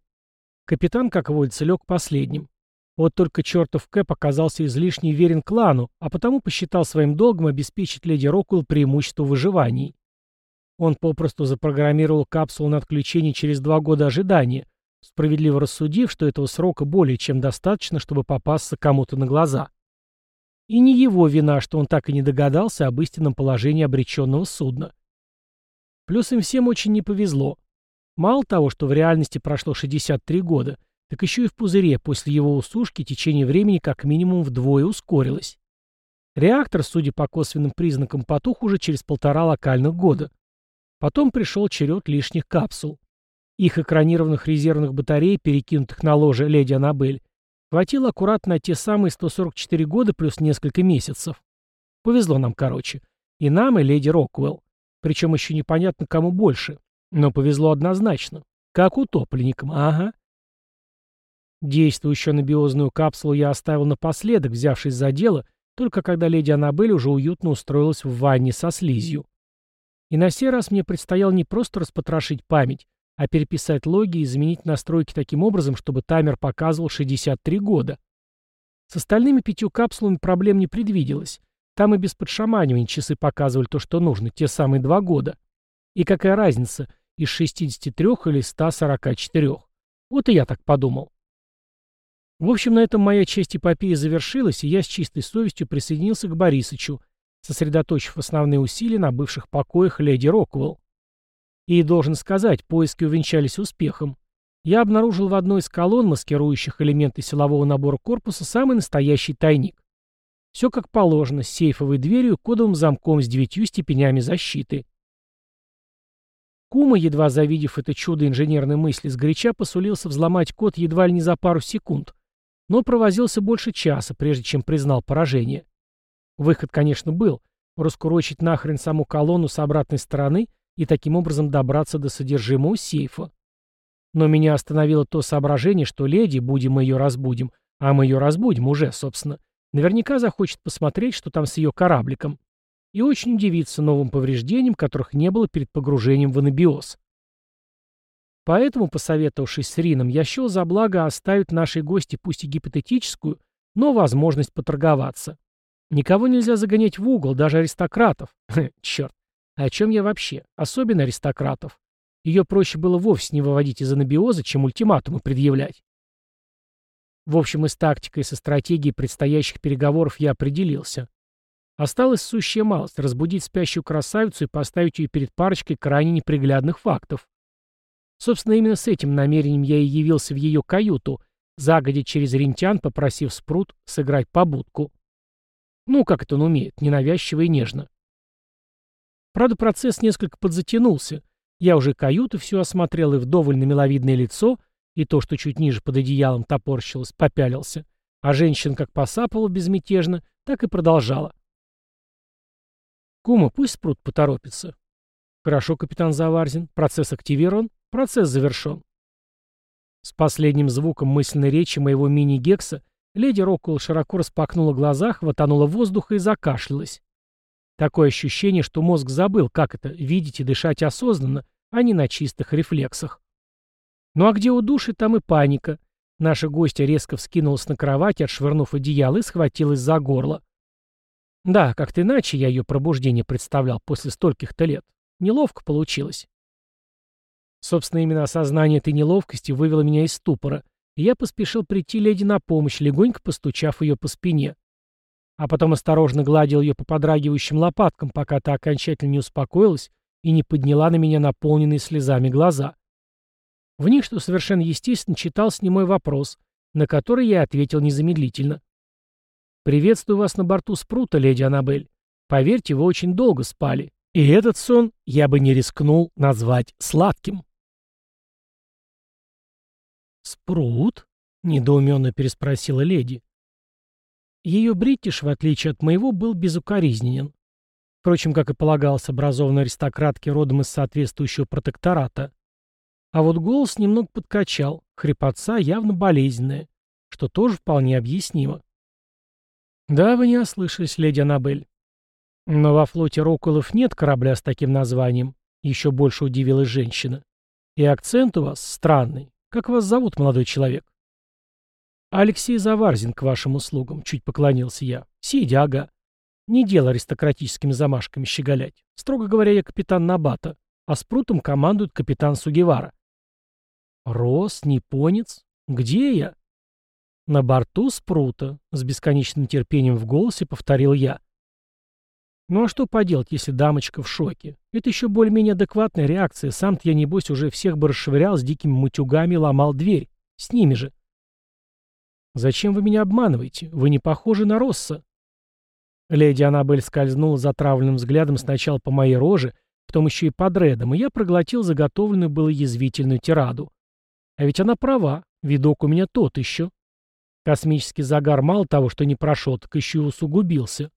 Капитан, как водится, лег последним. Вот только чертов Кэп оказался излишне верен клану, а потому посчитал своим долгом обеспечить леди Роквелл преимущество в выживании. Он попросту запрограммировал капсулу на отключение через два года ожидания, справедливо рассудив, что этого срока более чем достаточно, чтобы попасться кому-то на глаза. И не его вина, что он так и не догадался об истинном положении обреченного судна. Плюс им всем очень не повезло. Мало того, что в реальности прошло 63 года, так еще и в пузыре после его усушки течение времени как минимум вдвое ускорилось. Реактор, судя по косвенным признакам, потух уже через полтора локальных года. Потом пришел черед лишних капсул. Их экранированных резервных батарей, перекинутых на ложе леди Аннабель, хватило аккуратно те самые 144 года плюс несколько месяцев. Повезло нам, короче. И нам, и леди Роквелл. Причем еще непонятно, кому больше. Но повезло однозначно. Как утопленникам, ага. Действующую анабиозную капсулу я оставил напоследок, взявшись за дело, только когда леди Аннабель уже уютно устроилась в ванне со слизью. И на сей раз мне предстояло не просто распотрошить память, а переписать логи и изменить настройки таким образом, чтобы таймер показывал 63 года. С остальными пятью капсулами проблем не предвиделось. Там и без подшаманивания часы показывали то, что нужно, те самые два года. И какая разница, из 63 или 144. Вот и я так подумал. В общем, на этом моя честь эпопеи завершилась, и я с чистой совестью присоединился к Борисычу, сосредоточив основные усилия на бывших покоях леди Роквелл. И, должен сказать, поиски увенчались успехом. Я обнаружил в одной из колонн, маскирующих элементы силового набора корпуса, самый настоящий тайник. Все как положено, с сейфовой дверью кодовым замком с девятью степенями защиты. Кума, едва завидев это чудо инженерной мысли, сгоряча посулился взломать код едва ли не за пару секунд. но провозился больше часа, прежде чем признал поражение. Выход, конечно, был — раскурочить нахрен саму колонну с обратной стороны и таким образом добраться до содержимого сейфа. Но меня остановило то соображение, что леди, будем мы ее разбудим, а мы ее разбудим уже, собственно, наверняка захочет посмотреть, что там с ее корабликом, и очень удивиться новым повреждениям, которых не было перед погружением в анабиоз. Поэтому, посоветовавшись с Рином, я счел за благо оставить нашей гости пусть и гипотетическую, но возможность поторговаться. Никого нельзя загонять в угол, даже аристократов. Черт, о чем я вообще? Особенно аристократов. Ее проще было вовсе не выводить из анабиоза, чем ультиматумы предъявлять. В общем, и с тактикой, и со стратегией предстоящих переговоров я определился. Осталась сущая малость — разбудить спящую красавицу и поставить ее перед парочкой крайне неприглядных фактов. Собственно, именно с этим намерением я и явился в ее каюту, загодя через рентян, попросив Спрут сыграть побудку. Ну, как это он умеет, ненавязчиво и нежно. Правда, процесс несколько подзатянулся. Я уже каюту всю осмотрел и вдоволь на миловидное лицо, и то, что чуть ниже под одеялом топорщилось, попялился. А женщина как посапывала безмятежно, так и продолжала. Кума, пусть спрут поторопится. Хорошо, капитан Заварзин. Процесс активирован. Процесс завершен. С последним звуком мысленной речи моего мини-гекса леди Роккуэлл широко распахнула глаза, хватанула воздуха и закашлялась. Такое ощущение, что мозг забыл, как это — видеть и дышать осознанно, а не на чистых рефлексах. Ну а где удушье, там и паника. Наша гостья резко вскинулась на кровать, отшвырнув одеяло и схватилась за горло. Да, как-то иначе я ее пробуждение представлял после стольких-то лет. Неловко получилось. Собственно, именно осознание этой неловкости вывело меня из ступора, и я поспешил прийти леди на помощь, легонько постучав ее по спине. А потом осторожно гладил ее по подрагивающим лопаткам, пока та окончательно не успокоилась и не подняла на меня наполненные слезами глаза. В них, что совершенно естественно, читался немой вопрос, на который я ответил незамедлительно. «Приветствую вас на борту Спрута, леди Аннабель. Поверьте, вы очень долго спали, и этот сон я бы не рискнул назвать сладким». «Спрут?» — недоуменно переспросила леди. Ее бритиш, в отличие от моего, был безукоризненен. Впрочем, как и полагалось образованной аристократке родом из соответствующего протектората. А вот голос немного подкачал, хрипотца явно болезненная, что тоже вполне объяснимо. «Да, вы не ослышались, леди Аннабель. Но во флоте Рокулов нет корабля с таким названием», еще больше удивилась женщина. «И акцент у вас странный. Как вас зовут, молодой человек?» «Алексей Заварзин к вашим услугам», — чуть поклонился я. «Сидяга. Не дело аристократическими замашками щеголять. Строго говоря, я капитан Набата, а с прутом командует капитан Сугевара». «Рос, Непонец? Где я?» «На борту спрута», — с бесконечным терпением в голосе повторил я. «Ну а что поделать, если дамочка в шоке? Это еще более-менее адекватная реакция. Сам-то я, небось, уже всех бы расшвырял с дикими мутюгами и ломал дверь. С ними же». «Зачем вы меня обманываете? Вы не похожи на Росса». Леди Аннабель скользнула затравленным взглядом сначала по моей роже, потом еще и под Редом, и я проглотил заготовленную было язвительную тираду. А ведь она права, видок у меня тот еще. Космический загар мало того, что не прошел, так еще и усугубился.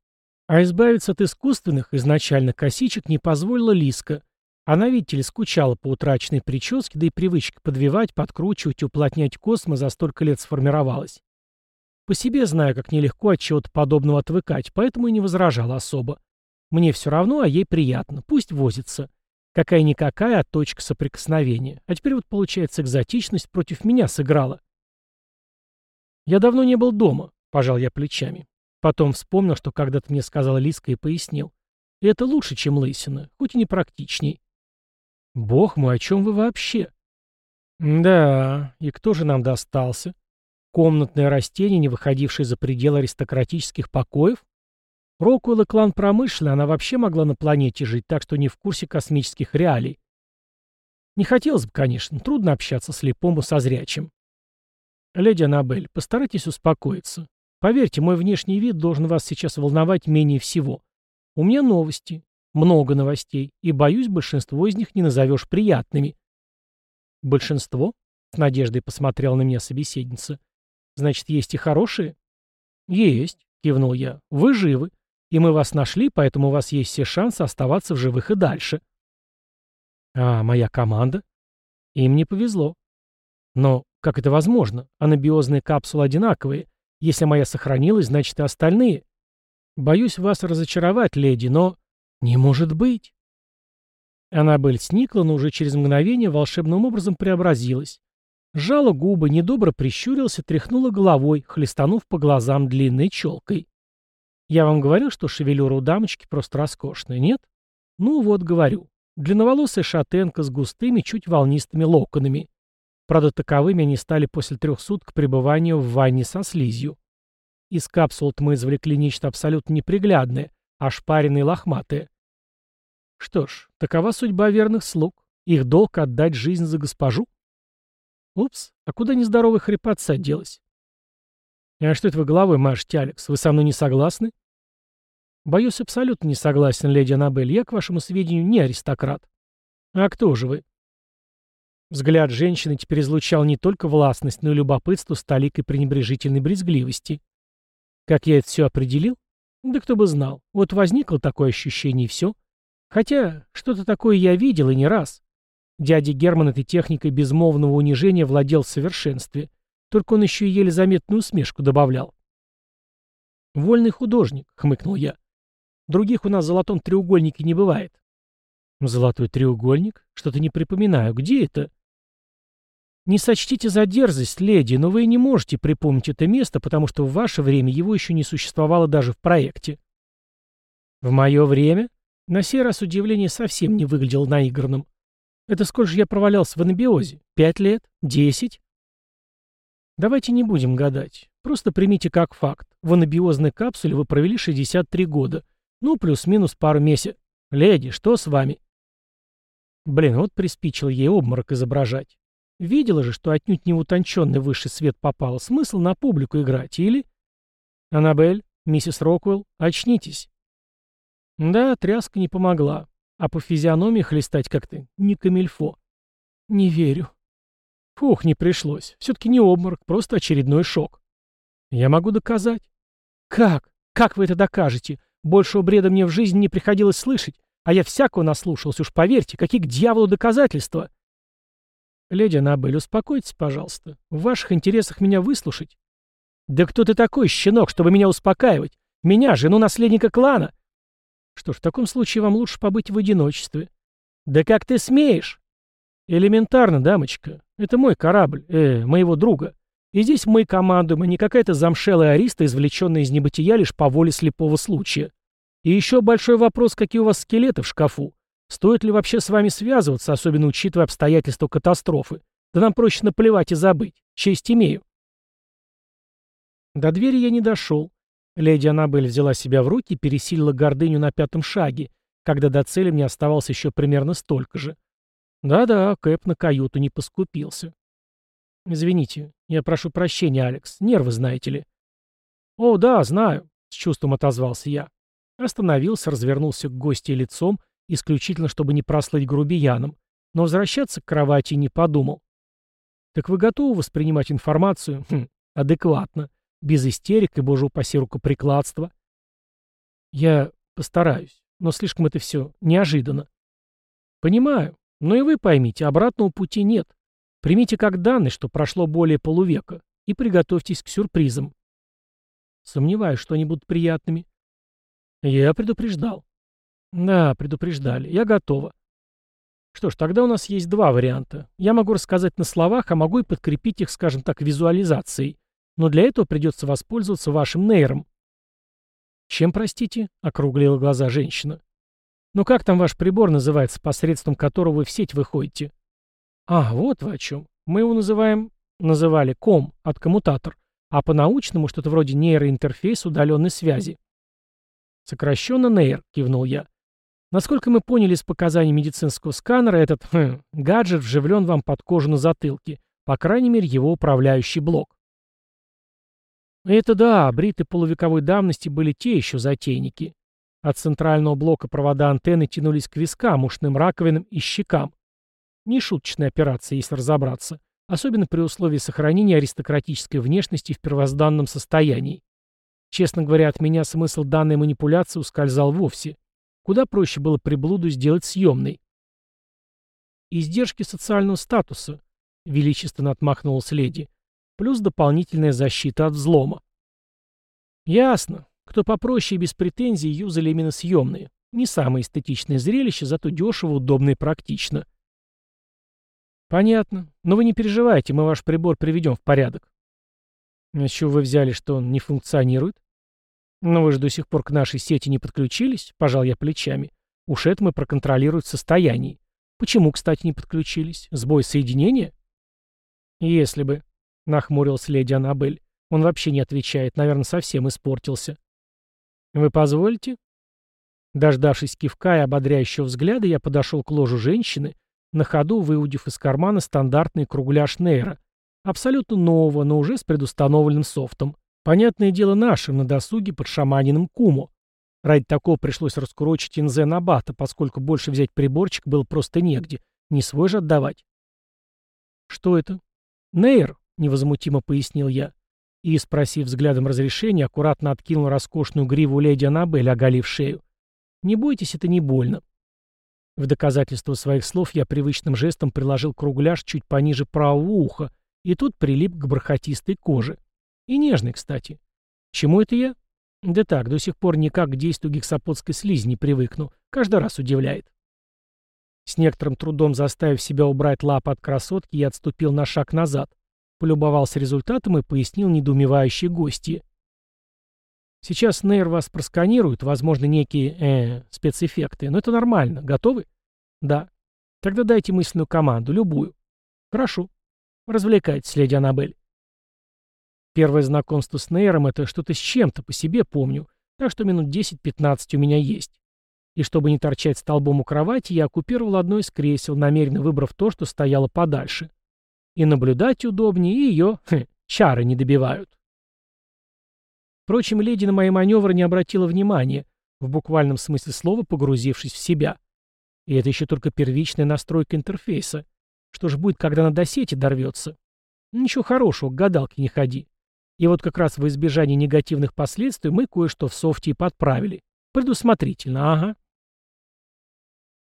А избавиться от искусственных, изначально косичек, не позволила Лиска. Она, видите ли, скучала по утраченной прическе, да и привычка подвивать, подкручивать, уплотнять космос за столько лет сформировалась. По себе знаю, как нелегко от чего-то подобного отвыкать, поэтому и не возражала особо. Мне все равно, а ей приятно. Пусть возится. Какая-никакая, а точка соприкосновения. А теперь вот, получается, экзотичность против меня сыграла. «Я давно не был дома», — пожал я плечами. Потом вспомнил, что когда-то мне сказала Лиска и пояснил. И это лучше, чем лысина, хоть и не практичней. «Бог мой, о чем вы вообще?» «Да, и кто же нам достался? Комнатное растение, не выходившее за пределы аристократических покоев? Роквелл и клан промышленный, она вообще могла на планете жить, так что не в курсе космических реалий. Не хотелось бы, конечно, трудно общаться слепому со зрячим. «Леди Аннабель, постарайтесь успокоиться. Поверьте, мой внешний вид должен вас сейчас волновать менее всего. У меня новости, много новостей, и, боюсь, большинство из них не назовешь приятными». «Большинство?» — с надеждой посмотрела на меня собеседница. Значит, есть и хорошие? Есть, кивнул я. Вы живы. И мы вас нашли, поэтому у вас есть все шансы оставаться в живых и дальше. А моя команда? Им не повезло. Но как это возможно? Анабиозные капсулы одинаковые. Если моя сохранилась, значит и остальные. Боюсь вас разочаровать, леди, но... Не может быть. Аннабель сникла, но уже через мгновение волшебным образом преобразилась. Сжала губы, недобро прищурился, тряхнула головой, хлестанув по глазам длинной челкой. Я вам говорил, что шевелюра у дамочки просто роскошная, нет? Ну вот, говорю. Длинноволосая шатенка с густыми, чуть волнистыми локонами. Правда, таковыми они стали после трех суток пребывания в ванне со слизью. Из капсул мы извлекли нечто абсолютно неприглядное, ошпаренное лохматое. Что ж, такова судьба верных слуг. Их долг отдать жизнь за госпожу. Упс, а куда нездоровая хрипотца делась? А что это вы головой машете, Алекс? Вы со мной не согласны? Боюсь, абсолютно не согласен, леди Аннабель. Я, к вашему сведению, не аристократ. А кто же вы? Взгляд женщины теперь излучал не только властность, но и любопытство с толикой пренебрежительной брезгливости. Как я это все определил? Да кто бы знал. Вот возникло такое ощущение и все. Хотя, что-то такое я видел и не раз. Дядя Герман этой техникой безмолвного унижения владел в совершенстве. Только он еще и еле заметную усмешку добавлял. «Вольный художник», — хмыкнул я. «Других у нас в золотом треугольнике не бывает». «Золотой треугольник? Что-то не припоминаю. Где это?» Не сочтите за дерзость, леди, но вы не можете припомнить это место, потому что в ваше время его еще не существовало даже в проекте. В мое время? На сей раз удивление совсем не выглядело наигранным. Это сколько же я провалялся в анабиозе? Пять лет? Десять? Давайте не будем гадать. Просто примите как факт. В анабиозной капсуле вы провели 63 года. Ну, плюс-минус пару месяцев. Леди, что с вами? Блин, вот приспичил ей обморок изображать. Видела же, что отнюдь не утонченный высший свет попало. Смысл на публику играть, или... Аннабель, миссис Роквелл, очнитесь. Да, тряска не помогла. А по физиономии хлестать как-то не камильфо. Не верю. Фух, не пришлось. Все-таки не обморок, просто очередной шок. Я могу доказать. Как? Как вы это докажете? Большего бреда мне в жизни не приходилось слышать. А я всякого наслушался, уж поверьте, какие к дьяволу доказательства. «Леди Аннабель, успокойтесь, пожалуйста. В ваших интересах меня выслушать». «Да кто ты такой, щенок, чтобы меня успокаивать? Меня, жену наследника клана?» «Что ж, в таком случае вам лучше побыть в одиночестве». «Да как ты смеешь?» «Элементарно, дамочка. Это мой корабль, э, моего друга. И здесь мы командуем, а не какая-то замшелая ариста, извлеченная из небытия лишь по воле слепого случая. И еще большой вопрос, какие у вас скелеты в шкафу. Стоит ли вообще с вами связываться, особенно учитывая обстоятельства катастрофы? Да нам проще наплевать и забыть. Честь имею. До двери я не дошел. Леди Аннабель взяла себя в руки и пересилила гордыню на пятом шаге, когда до цели мне оставалось еще примерно столько же. Да-да, Кэп на каюту не поскупился. Извините, я прошу прощения, Алекс, нервы знаете ли. О, да, знаю, с чувством отозвался я. Остановился, развернулся к гости лицом исключительно чтобы не прослыть грубияном, но возвращаться к кровати не подумал. Так вы готовы воспринимать информацию хм, адекватно, без истерик и, боже упаси, рукоприкладства? Я постараюсь, но слишком это все неожиданно. Понимаю, но и вы поймите, обратного пути нет. Примите как данность, что прошло более полувека, и приготовьтесь к сюрпризам. Сомневаюсь, что они будут приятными. Я предупреждал. Да, предупреждали. Я готова. Что ж, тогда у нас есть два варианта. Я могу рассказать на словах, а могу и подкрепить их, скажем так, визуализацией. Но для этого придется воспользоваться вашим нейром. Чем, простите? Округлила глаза женщина. Ну как там ваш прибор называется, посредством которого вы в сеть выходите? А, вот вы о чем. Мы его называем... Называли ком, от коммутатор. А по-научному что-то вроде нейроинтерфейс удаленной связи. Сокращенно нейр, кивнул я. Насколько мы поняли из показаний медицинского сканера, этот хм, гаджет вживлен вам под кожу на затылке, по крайней мере его управляющий блок. Это да, бриты полувековой давности были те еще затейники. От центрального блока провода антенны тянулись к вискам, ушным раковинам и щекам. Не шуточная операция, если разобраться. особенно при условии сохранения аристократической внешности в первозданном состоянии. Честно говоря, от меня смысл данной манипуляции ускользал вовсе. Куда проще было приблуду сделать съемной. Издержки социального статуса, величественно отмахнулась леди, плюс дополнительная защита от взлома. Ясно. Кто попроще и без претензий юзали именно съемные. Не самое эстетичное зрелище, зато дешево, удобно и практично. Понятно. Но вы не переживайте, мы ваш прибор приведем в порядок. А с чего вы взяли, что он не функционирует? Но вы же до сих пор к нашей сети не подключились, пожал я плечами. Уж это мы проконтролировать в состоянии. Почему, кстати, не подключились? Сбой соединения? Если бы, нахмурилась леди Аннабель. Он вообще не отвечает, наверное, совсем испортился. Вы позволите? Дождавшись кивка и ободряющего взгляда, я подошел к ложу женщины, на ходу выудив из кармана стандартный кругляш Нейра, абсолютно нового, но уже с предустановленным софтом. Понятное дело нашим, на досуге под шаманином Куму. Ради такого пришлось раскурочить Инзе Набата, поскольку больше взять приборчик было просто негде, не свой же отдавать. «Что это?» «Нейр», — невозмутимо пояснил я. И, спросив взглядом разрешения, аккуратно откинул роскошную гриву леди Аннабель, оголив шею. Не бойтесь, это не больно. В доказательство своих слов я привычным жестом приложил кругляш чуть пониже правого уха, и тут прилип к бархатистой коже. И нежный, кстати. Чему это я? Да так, до сих пор никак к действию гексаподской слизи не привыкну. Каждый раз удивляет. С некоторым трудом заставив себя убрать лапы от красотки, я отступил на шаг назад, полюбовался результатом и пояснил недоумевающие гости. Сейчас Нейр вас просканирует, возможно, некие э, спецэффекты, но это нормально. Готовы? Да. Тогда дайте мысленную команду, любую. Хорошо. Развлекайтесь, леди Аннабель. Первое знакомство с Нейром — это что-то с чем-то по себе помню, так что минут 10-15 у меня есть. И чтобы не торчать столбом у кровати, я оккупировал одно из кресел, намеренно выбрав то, что стояло подальше. И наблюдать удобнее, и ее хм, чары не добивают. Впрочем, леди на мои маневры не обратила внимания, в буквальном смысле слова погрузившись в себя. И это еще только первичная настройка интерфейса. Что же будет, когда на досете дорвется? Ничего хорошего, к гадалке не ходи. И вот как раз во избежание негативных последствий мы кое-что в софте и подправили. Предусмотрительно, ага.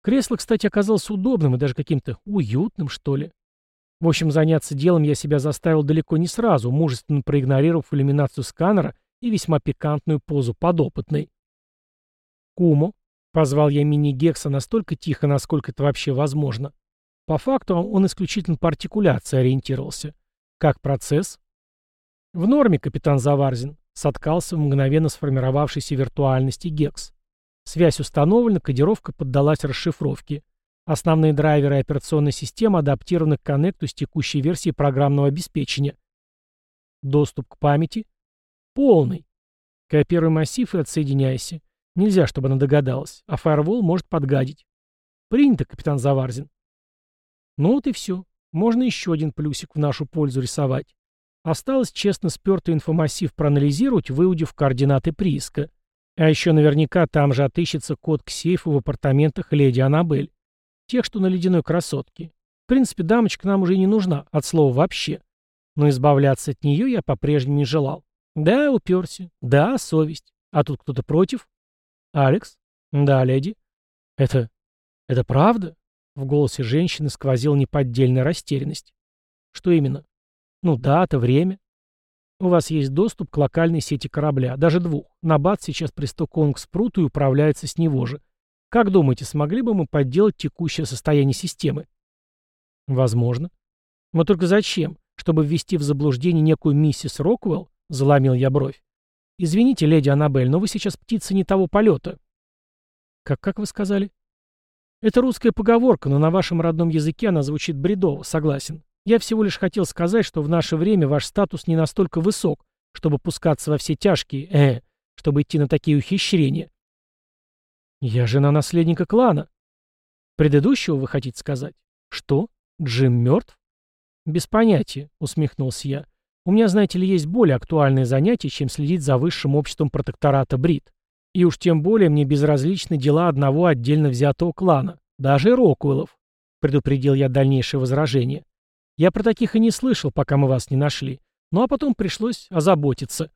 Кресло, кстати, оказалось удобным и даже каким-то уютным, что ли. В общем, заняться делом я себя заставил далеко не сразу, мужественно проигнорировав иллюминацию сканера и весьма пикантную позу подопытной. «Кумо», — позвал я мини-гекса настолько тихо, насколько это вообще возможно. По факту он исключительно по артикуляции ориентировался. Как процесс? В норме, капитан Заварзин, соткался в мгновенно сформировавшейся виртуальности гекс. Связь установлена, кодировка поддалась расшифровке. Основные драйверы операционной системы адаптированы к коннекту с текущей версией программного обеспечения. Доступ к памяти Полный. Копируй массив и отсоединяйся. Нельзя, чтобы она догадалась, а фаервол может подгадить. Принято, капитан Заварзин. Ну вот и все. Можно еще один плюсик в нашу пользу рисовать. Осталось честно спертый инфомассив проанализировать, выудив координаты прииска. А еще наверняка там же отыщется код к сейфу в апартаментах леди Аннабель. Тех, что на ледяной красотке. В принципе, дамочка нам уже не нужна, от слова вообще. Но избавляться от нее я по-прежнему не желал. Да, уперся. Да, совесть. А тут кто-то против? Алекс? Да, леди. Это... это правда? В голосе женщины сквозила неподдельная растерянность. Что именно? Ну, дата, время. У вас есть доступ к локальной сети корабля, даже двух. Набат сейчас пристыкован к спруту и управляется с него же. Как думаете, смогли бы мы подделать текущее состояние системы? Возможно. Но только зачем? Чтобы ввести в заблуждение некую миссис Роквелл? — заломил я бровь. «Извините, леди Аннабель, но вы сейчас птица не того полета». «Как, как вы сказали?» «Это русская поговорка, но на вашем родном языке она звучит бредово, согласен. Я всего лишь хотел сказать, что в наше время ваш статус не настолько высок, чтобы пускаться во все тяжкие, э, чтобы идти на такие ухищрения». «Я жена наследника клана». «Предыдущего вы хотите сказать?» «Что? Джим мертв?» «Без понятия», — усмехнулся я. У меня, знаете ли, есть более актуальные занятия, чем следить за высшим обществом протектората Брит. И уж тем более мне безразличны дела одного отдельно взятого клана, даже Роквеллов, предупредил я дальнейшее возражение. Я про таких и не слышал, пока мы вас не нашли. Ну а потом пришлось озаботиться».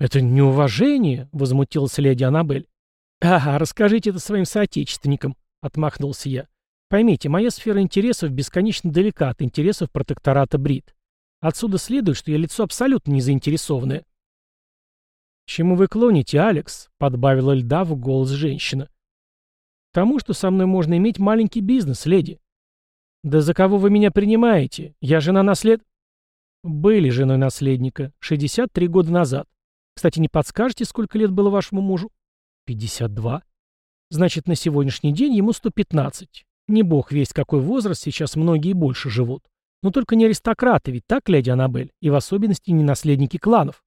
«Это неуважение», — возмутилась леди Аннабель. «Ага, расскажите это своим соотечественникам», — отмахнулся я. «Поймите, моя сфера интересов бесконечно далека от интересов протектората Брит. Отсюда следует, что я лицо абсолютно не заинтересованное». «Чему вы клоните, Алекс?» — подбавила льда в голос женщина. «Тому, что со мной можно иметь маленький бизнес, леди». «Да за кого вы меня принимаете? Я жена наслед...» «Были женой наследника. 63 года назад. Кстати, не подскажете, сколько лет было вашему мужу?» «Пятьдесят два». «Значит, на сегодняшний день ему сто пятнадцать. Не бог весть, какой возраст, сейчас многие больше живут. Но только не аристократы, ведь так, леди Аннабель, и в особенности не наследники кланов».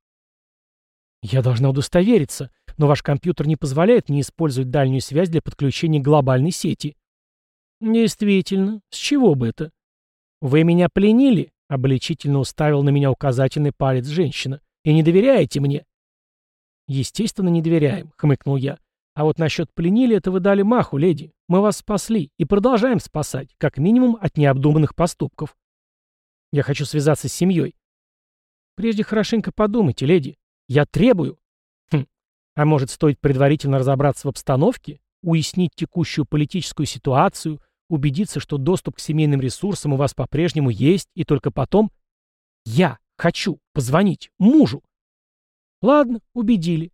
«Я должна удостовериться, но ваш компьютер не позволяет мне использовать дальнюю связь для подключения глобальной сети». «Действительно, с чего бы это?» «Вы меня пленили?» — обличительно уставил на меня указательный палец женщина. «И не доверяете мне?» «Естественно, не доверяем», — хмыкнул я. «А вот насчет пленили это вы дали маху, леди. Мы вас спасли и продолжаем спасать, как минимум от необдуманных поступков. Я хочу связаться с семьей». «Прежде хорошенько подумайте, леди. Я требую». «Хм. А может, стоит предварительно разобраться в обстановке, уяснить текущую политическую ситуацию, убедиться, что доступ к семейным ресурсам у вас по-прежнему есть, и только потом... Я хочу позвонить мужу. Ладно, убедили.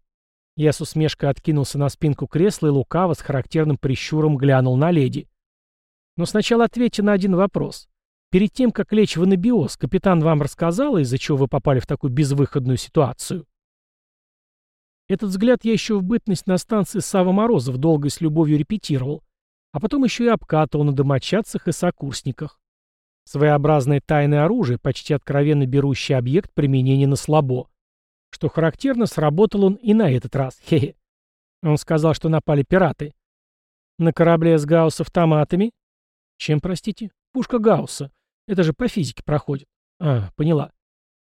Я с усмешкой откинулся на спинку кресла и лукаво с характерным прищуром глянул на леди. Но сначала ответьте на один вопрос. Перед тем, как лечь в анабиоз, капитан вам рассказал, из-за чего вы попали в такую безвыходную ситуацию? Этот взгляд я еще в бытность на станции Сава Морозов долго и с любовью репетировал, а потом еще и обкатывал на домочадцах и сокурсниках. Своеобразное тайное оружие, почти откровенно берущий объект применения на слабо. Что характерно, сработал он и на этот раз. (laughs) Хе-хе. Он сказал, что напали пираты. На корабле с гаусс-автоматами? Чем, простите? Пушка Гаусса. Это же по физике проходит. А, поняла.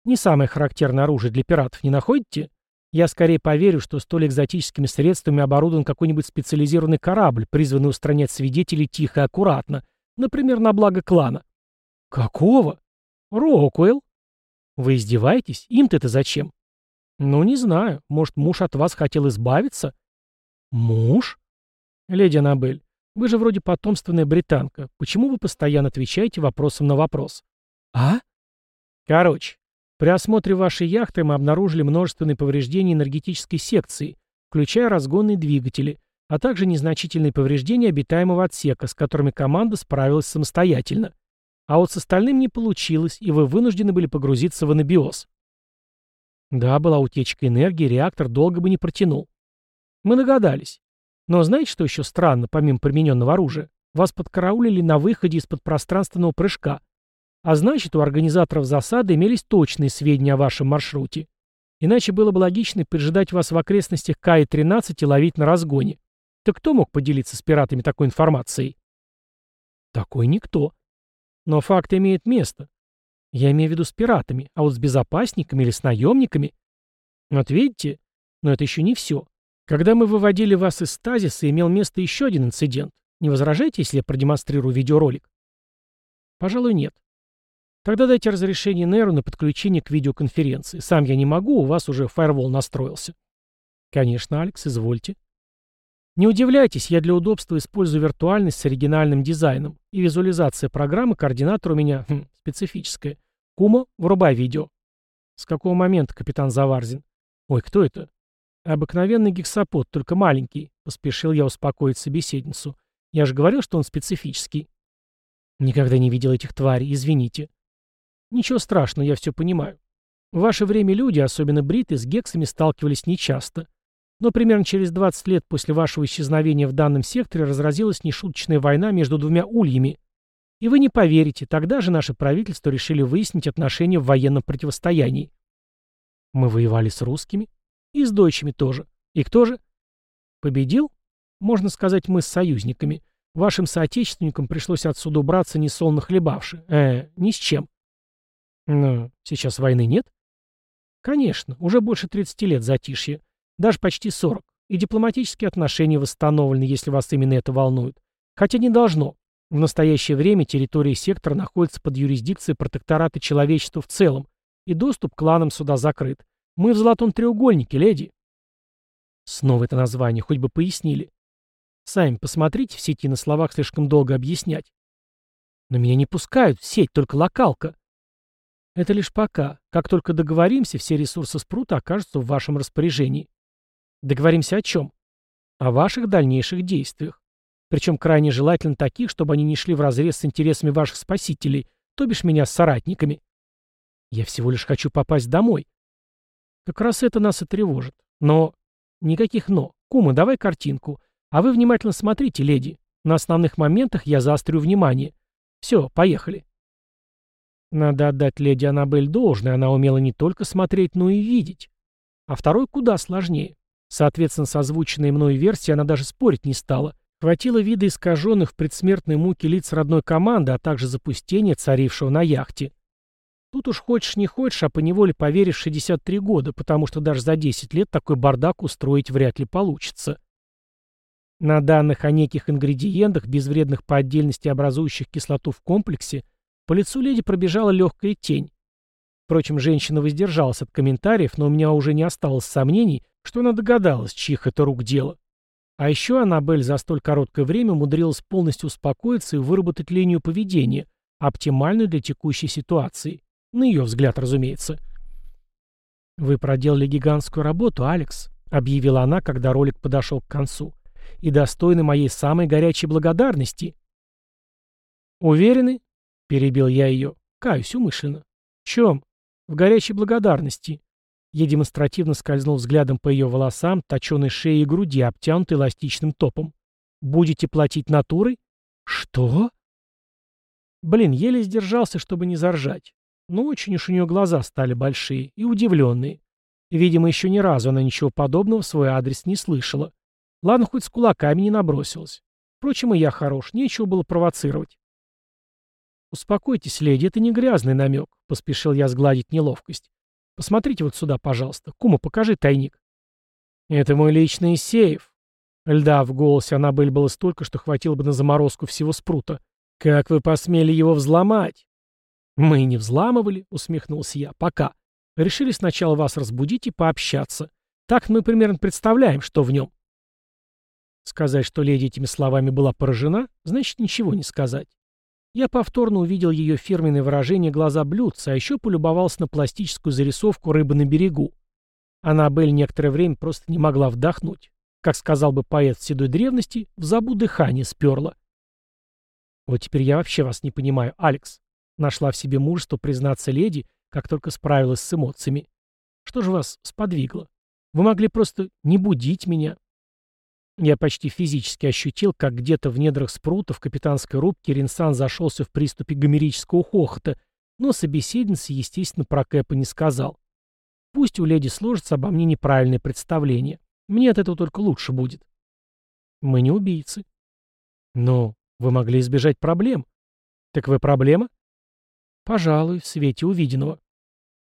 Не самое характерное оружие для пиратов, не находите? Я скорее поверю, что столь экзотическими средствами оборудован какой-нибудь специализированный корабль, призванный устранять свидетелей тихо и аккуратно, например, на благо клана. Какого? Рокуэлл. Вы издеваетесь? Им-то это зачем? «Ну, не знаю. Может, муж от вас хотел избавиться?» «Муж?» «Леди Аннабель, вы же вроде потомственная британка. Почему вы постоянно отвечаете вопросом на вопрос?» «А?» «Короче, при осмотре вашей яхты мы обнаружили множественные повреждения энергетической секции, включая разгонные двигатели, а также незначительные повреждения обитаемого отсека, с которыми команда справилась самостоятельно. А вот с остальным не получилось, и вы вынуждены были погрузиться в анабиоз. Да, была утечка энергии, реактор долго бы не протянул. Мы догадались. Но знаете, что еще странно, помимо примененного оружия? Вас подкараулили на выходе из-под пространственного прыжка. А значит, у организаторов засады имелись точные сведения о вашем маршруте. Иначе было бы логично поджидать вас в окрестностях Каи-13 и ловить на разгоне. Так кто мог поделиться с пиратами такой информацией? Такой никто. Но факт имеет место. Я имею в виду с пиратами, а вот с безопасниками или с наемниками... Вот видите? Но это еще не все. Когда мы выводили вас из стазиса, имел место еще один инцидент. Не возражаете, если я продемонстрирую видеоролик? Пожалуй, нет. Тогда дайте разрешение Неру на подключение к видеоконференции. Сам я не могу, у вас уже фаервол настроился. Конечно, Алекс, извольте. Не удивляйтесь, я для удобства использую виртуальность с оригинальным дизайном, и визуализация программы координатор у меня хм, специфическая. Кумо, врубай видео. С какого момента, капитан Заварзин? Ой, кто это? Обыкновенный гексапод, только маленький, поспешил я успокоить собеседницу. Я же говорил, что он специфический. Никогда не видел этих тварей, извините. Ничего страшного, я все понимаю. В ваше время люди, особенно бриты, с гексами сталкивались нечасто. Но примерно через 20 лет после вашего исчезновения в данном секторе разразилась нешуточная война между двумя ульями. И вы не поверите, тогда же наше правительство решили выяснить отношения в военном противостоянии. Мы воевали с русскими. И с дойчами тоже. И кто же? Победил? Можно сказать, мы с союзниками. Вашим соотечественникам пришлось отсюда убраться несолоно хлебавши. Э, ни с чем. Но сейчас войны нет? Конечно, уже больше 30 лет затишье. Даже почти 40. И дипломатические отношения восстановлены, если вас именно это волнует. Хотя не должно. В настоящее время территория сектора находится под юрисдикцией протектората человечества в целом, и доступ к кланам сюда закрыт. Мы в золотом треугольнике, леди. Снова это название, хоть бы пояснили. Сами посмотрите, в сети на словах слишком долго объяснять. Но меня не пускают в сеть, только локалка. Это лишь пока. Как только договоримся, все ресурсы спрута окажутся в вашем распоряжении. Договоримся о чем? О ваших дальнейших действиях. Причем крайне желательно таких, чтобы они не шли вразрез с интересами ваших спасителей, то бишь меня с соратниками. Я всего лишь хочу попасть домой. Как раз это нас и тревожит. Но... Никаких «но». Кума, давай картинку. А вы внимательно смотрите, леди. На основных моментах я заострю внимание. Все, поехали. Надо отдать леди Аннабель должное, она умела не только смотреть, но и видеть. А второй куда сложнее. Соответственно, с озвученной мной версией она даже спорить не стала. Хватило вида искаженных в предсмертной муке лиц родной команды, а также запустения, царившего на яхте. Тут уж хочешь не хочешь, а поневоле поверишь 63 года, потому что даже за 10 лет такой бардак устроить вряд ли получится. На данных о неких ингредиентах, безвредных по отдельности образующих кислоту в комплексе, по лицу леди пробежала легкая тень. Впрочем, женщина воздержалась от комментариев, но у меня уже не осталось сомнений, что она догадалась, чьих это рук дело. А еще Аннабель за столь короткое время умудрилась полностью успокоиться и выработать линию поведения, оптимальную для текущей ситуации. На ее взгляд, разумеется. «Вы проделали гигантскую работу, Алекс», — объявила она, когда ролик подошел к концу. «И достойны моей самой горячей благодарности». «Уверены?» — перебил я ее. Каюсь умышленно. «В чем?» «В горячей благодарности». Я демонстративно скользнул взглядом по ее волосам, точеной шее и груди, обтянутой эластичным топом. «Будете платить натурой?» «Что?» Блин, еле сдержался, чтобы не заржать. Но очень уж у нее глаза стали большие и удивленные. Видимо, еще ни разу она ничего подобного в свой адрес не слышала. Ладно, хоть с кулаками не набросилась. Впрочем, и я хорош, нечего было провоцировать. «Успокойтесь, леди, это не грязный намек», — поспешил я сгладить неловкость. «Посмотрите вот сюда, пожалуйста. Кума, покажи тайник». «Это мой личный сейф». Льда в голосе Аннабель было столько, что хватило бы на заморозку всего спрута. «Как вы посмели его взломать?» «Мы не взламывали», — усмехнулся я, — «пока. Решили сначала вас разбудить и пообщаться. Так мы примерно представляем, что в нем». Сказать, что леди этими словами была поражена, значит ничего не сказать. Я повторно увидел ее фирменное выражение глаза блюдца, а еще полюбовался на пластическую зарисовку рыбы на берегу. Аннабель некоторое время просто не могла вдохнуть. Как сказал бы поэт седой древности, в забу дыхание сперла. Вот теперь я вообще вас не понимаю, Алекс. Нашла в себе мужество признаться леди, как только справилась с эмоциями. Что же вас сподвигло? Вы могли просто не будить меня. Я почти физически ощутил, как где-то в недрах спрута в капитанской рубке Ринсан зашелся в приступе гомерического хохота, но собеседнице, естественно, про Кэпа не сказал. Пусть у леди сложится обо мне неправильное представление. Мне от этого только лучше будет. Мы не убийцы. Но вы могли избежать проблем. Так вы проблема? «Пожалуй, в свете увиденного».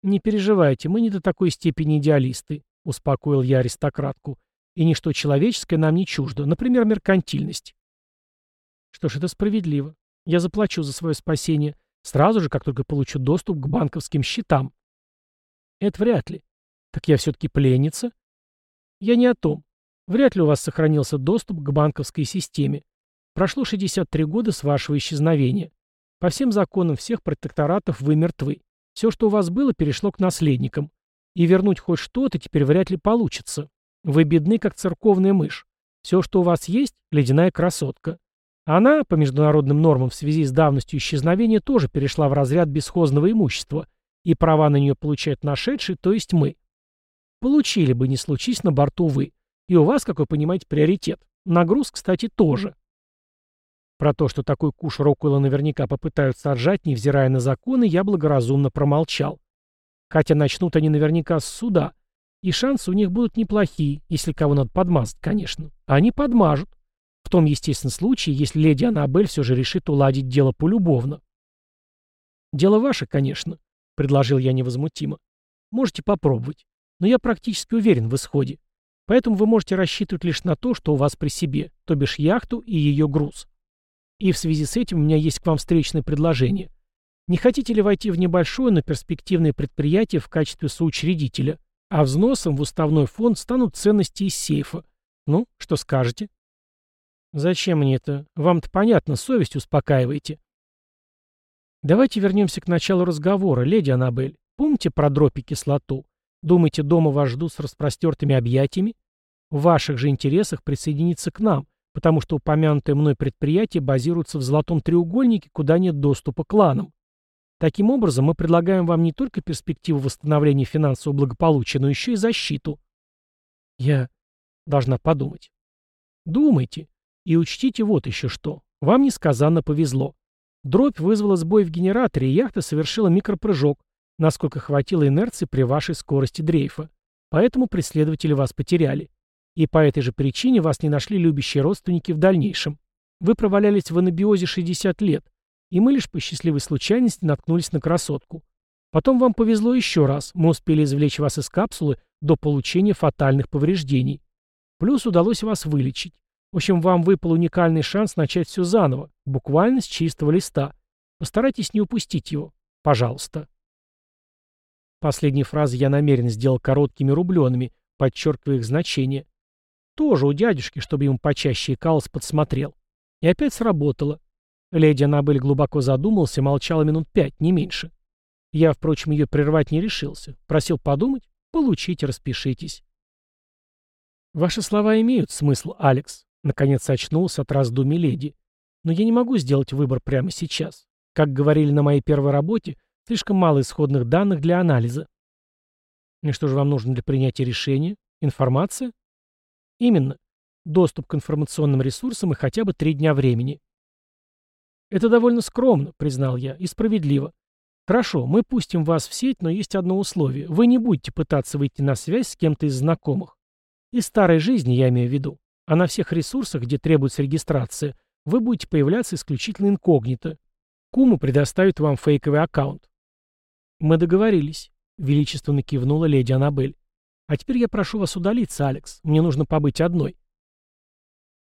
«Не переживайте, мы не до такой степени идеалисты», — успокоил я аристократку. «И ничто человеческое нам не чуждо, например, меркантильность». «Что ж, это справедливо. Я заплачу за свое спасение, сразу же, как только получу доступ к банковским счетам». «Это вряд ли. Так я все-таки пленница?» «Я не о том. Вряд ли у вас сохранился доступ к банковской системе. Прошло 63 года с вашего исчезновения. По всем законам всех протекторатов вы мертвы. Все, что у вас было, перешло к наследникам. И вернуть хоть что-то теперь вряд ли получится. Вы бедны, как церковная мышь. Все, что у вас есть, ледяная красотка. Она, по международным нормам в связи с давностью исчезновения, тоже перешла в разряд бесхозного имущества, и права на нее получают нашедшие, то есть мы. Получили бы, не случись на борту вы. И у вас, как вы понимаете, приоритет. Нагруз, кстати, тоже. Про то, что такой куш Рокуэлла наверняка попытаются отжать, невзирая на законы, я благоразумно промолчал. Хотя начнут они наверняка с суда, и шансы у них будут неплохие, если кого надо подмазать, конечно. Они подмажут. В том, естественно, случае, если леди Аннабель все же решит уладить дело полюбовно. «Дело ваше, конечно», — предложил я невозмутимо. «Можете попробовать. Но я практически уверен в исходе. Поэтому вы можете рассчитывать лишь на то, что у вас при себе, то бишь яхту и ее груз. И в связи с этим у меня есть к вам встречное предложение. Не хотите ли войти в небольшое, но перспективное предприятие в качестве соучредителя, а взносом в уставной фонд станут ценности из сейфа? Ну, что скажете? Зачем мне это? Вам-то понятно, совесть успокаиваете. Давайте вернемся к началу разговора, леди Аннабель. Помните про дробь и кислоту? Думаете, дома вас ждут с распростертыми объятиями? В ваших же интересах присоединиться к нам, потому что упомянутое мной предприятие базируется в золотом треугольнике, куда нет доступа кланам. Таким образом, мы предлагаем вам не только перспективу восстановления финансового благополучия, но еще и защиту. Я должна подумать. Думайте. И учтите вот еще что. Вам несказанно повезло. Дробь вызвала сбой в генераторе, и яхта совершила микропрыжок, насколько хватило инерции при вашей скорости дрейфа. Поэтому преследователи вас потеряли. И по этой же причине вас не нашли любящие родственники в дальнейшем. Вы провалялись в анабиозе 60 лет, и мы лишь по счастливой случайности наткнулись на красотку. Потом вам повезло еще раз, мы успели извлечь вас из капсулы до получения фатальных повреждений. Плюс удалось вас вылечить. В общем, вам выпал уникальный шанс начать все заново, буквально с чистого листа. Постарайтесь не упустить его. Пожалуйста. Последние фразы я намеренно сделал короткими рубленными, подчеркивая их значение. Тоже у дядюшки, чтобы ему почаще икалось, подсмотрел. И опять сработало. Леди Аннабель глубоко задумался, молчала минут пять, не меньше. Я, впрочем, ее прервать не решился. Просил подумать. Получите, распишитесь. Ваши слова имеют смысл, Алекс. Наконец очнулся от раздумий леди. Но я не могу сделать выбор прямо сейчас. Как говорили на моей первой работе, слишком мало исходных данных для анализа. И что же вам нужно для принятия решения? Информация? Именно. Доступ к информационным ресурсам и хотя бы три дня времени. Это довольно скромно, признал я, и справедливо. Хорошо, мы пустим вас в сеть, но есть одно условие. Вы не будете пытаться выйти на связь с кем-то из знакомых. Из старой жизни я имею в виду. А на всех ресурсах, где требуется регистрация, вы будете появляться исключительно инкогнито. Куму предоставит вам фейковый аккаунт. Мы договорились, величественно кивнула леди Аннабель. А теперь я прошу вас удалиться, Алекс. Мне нужно побыть одной.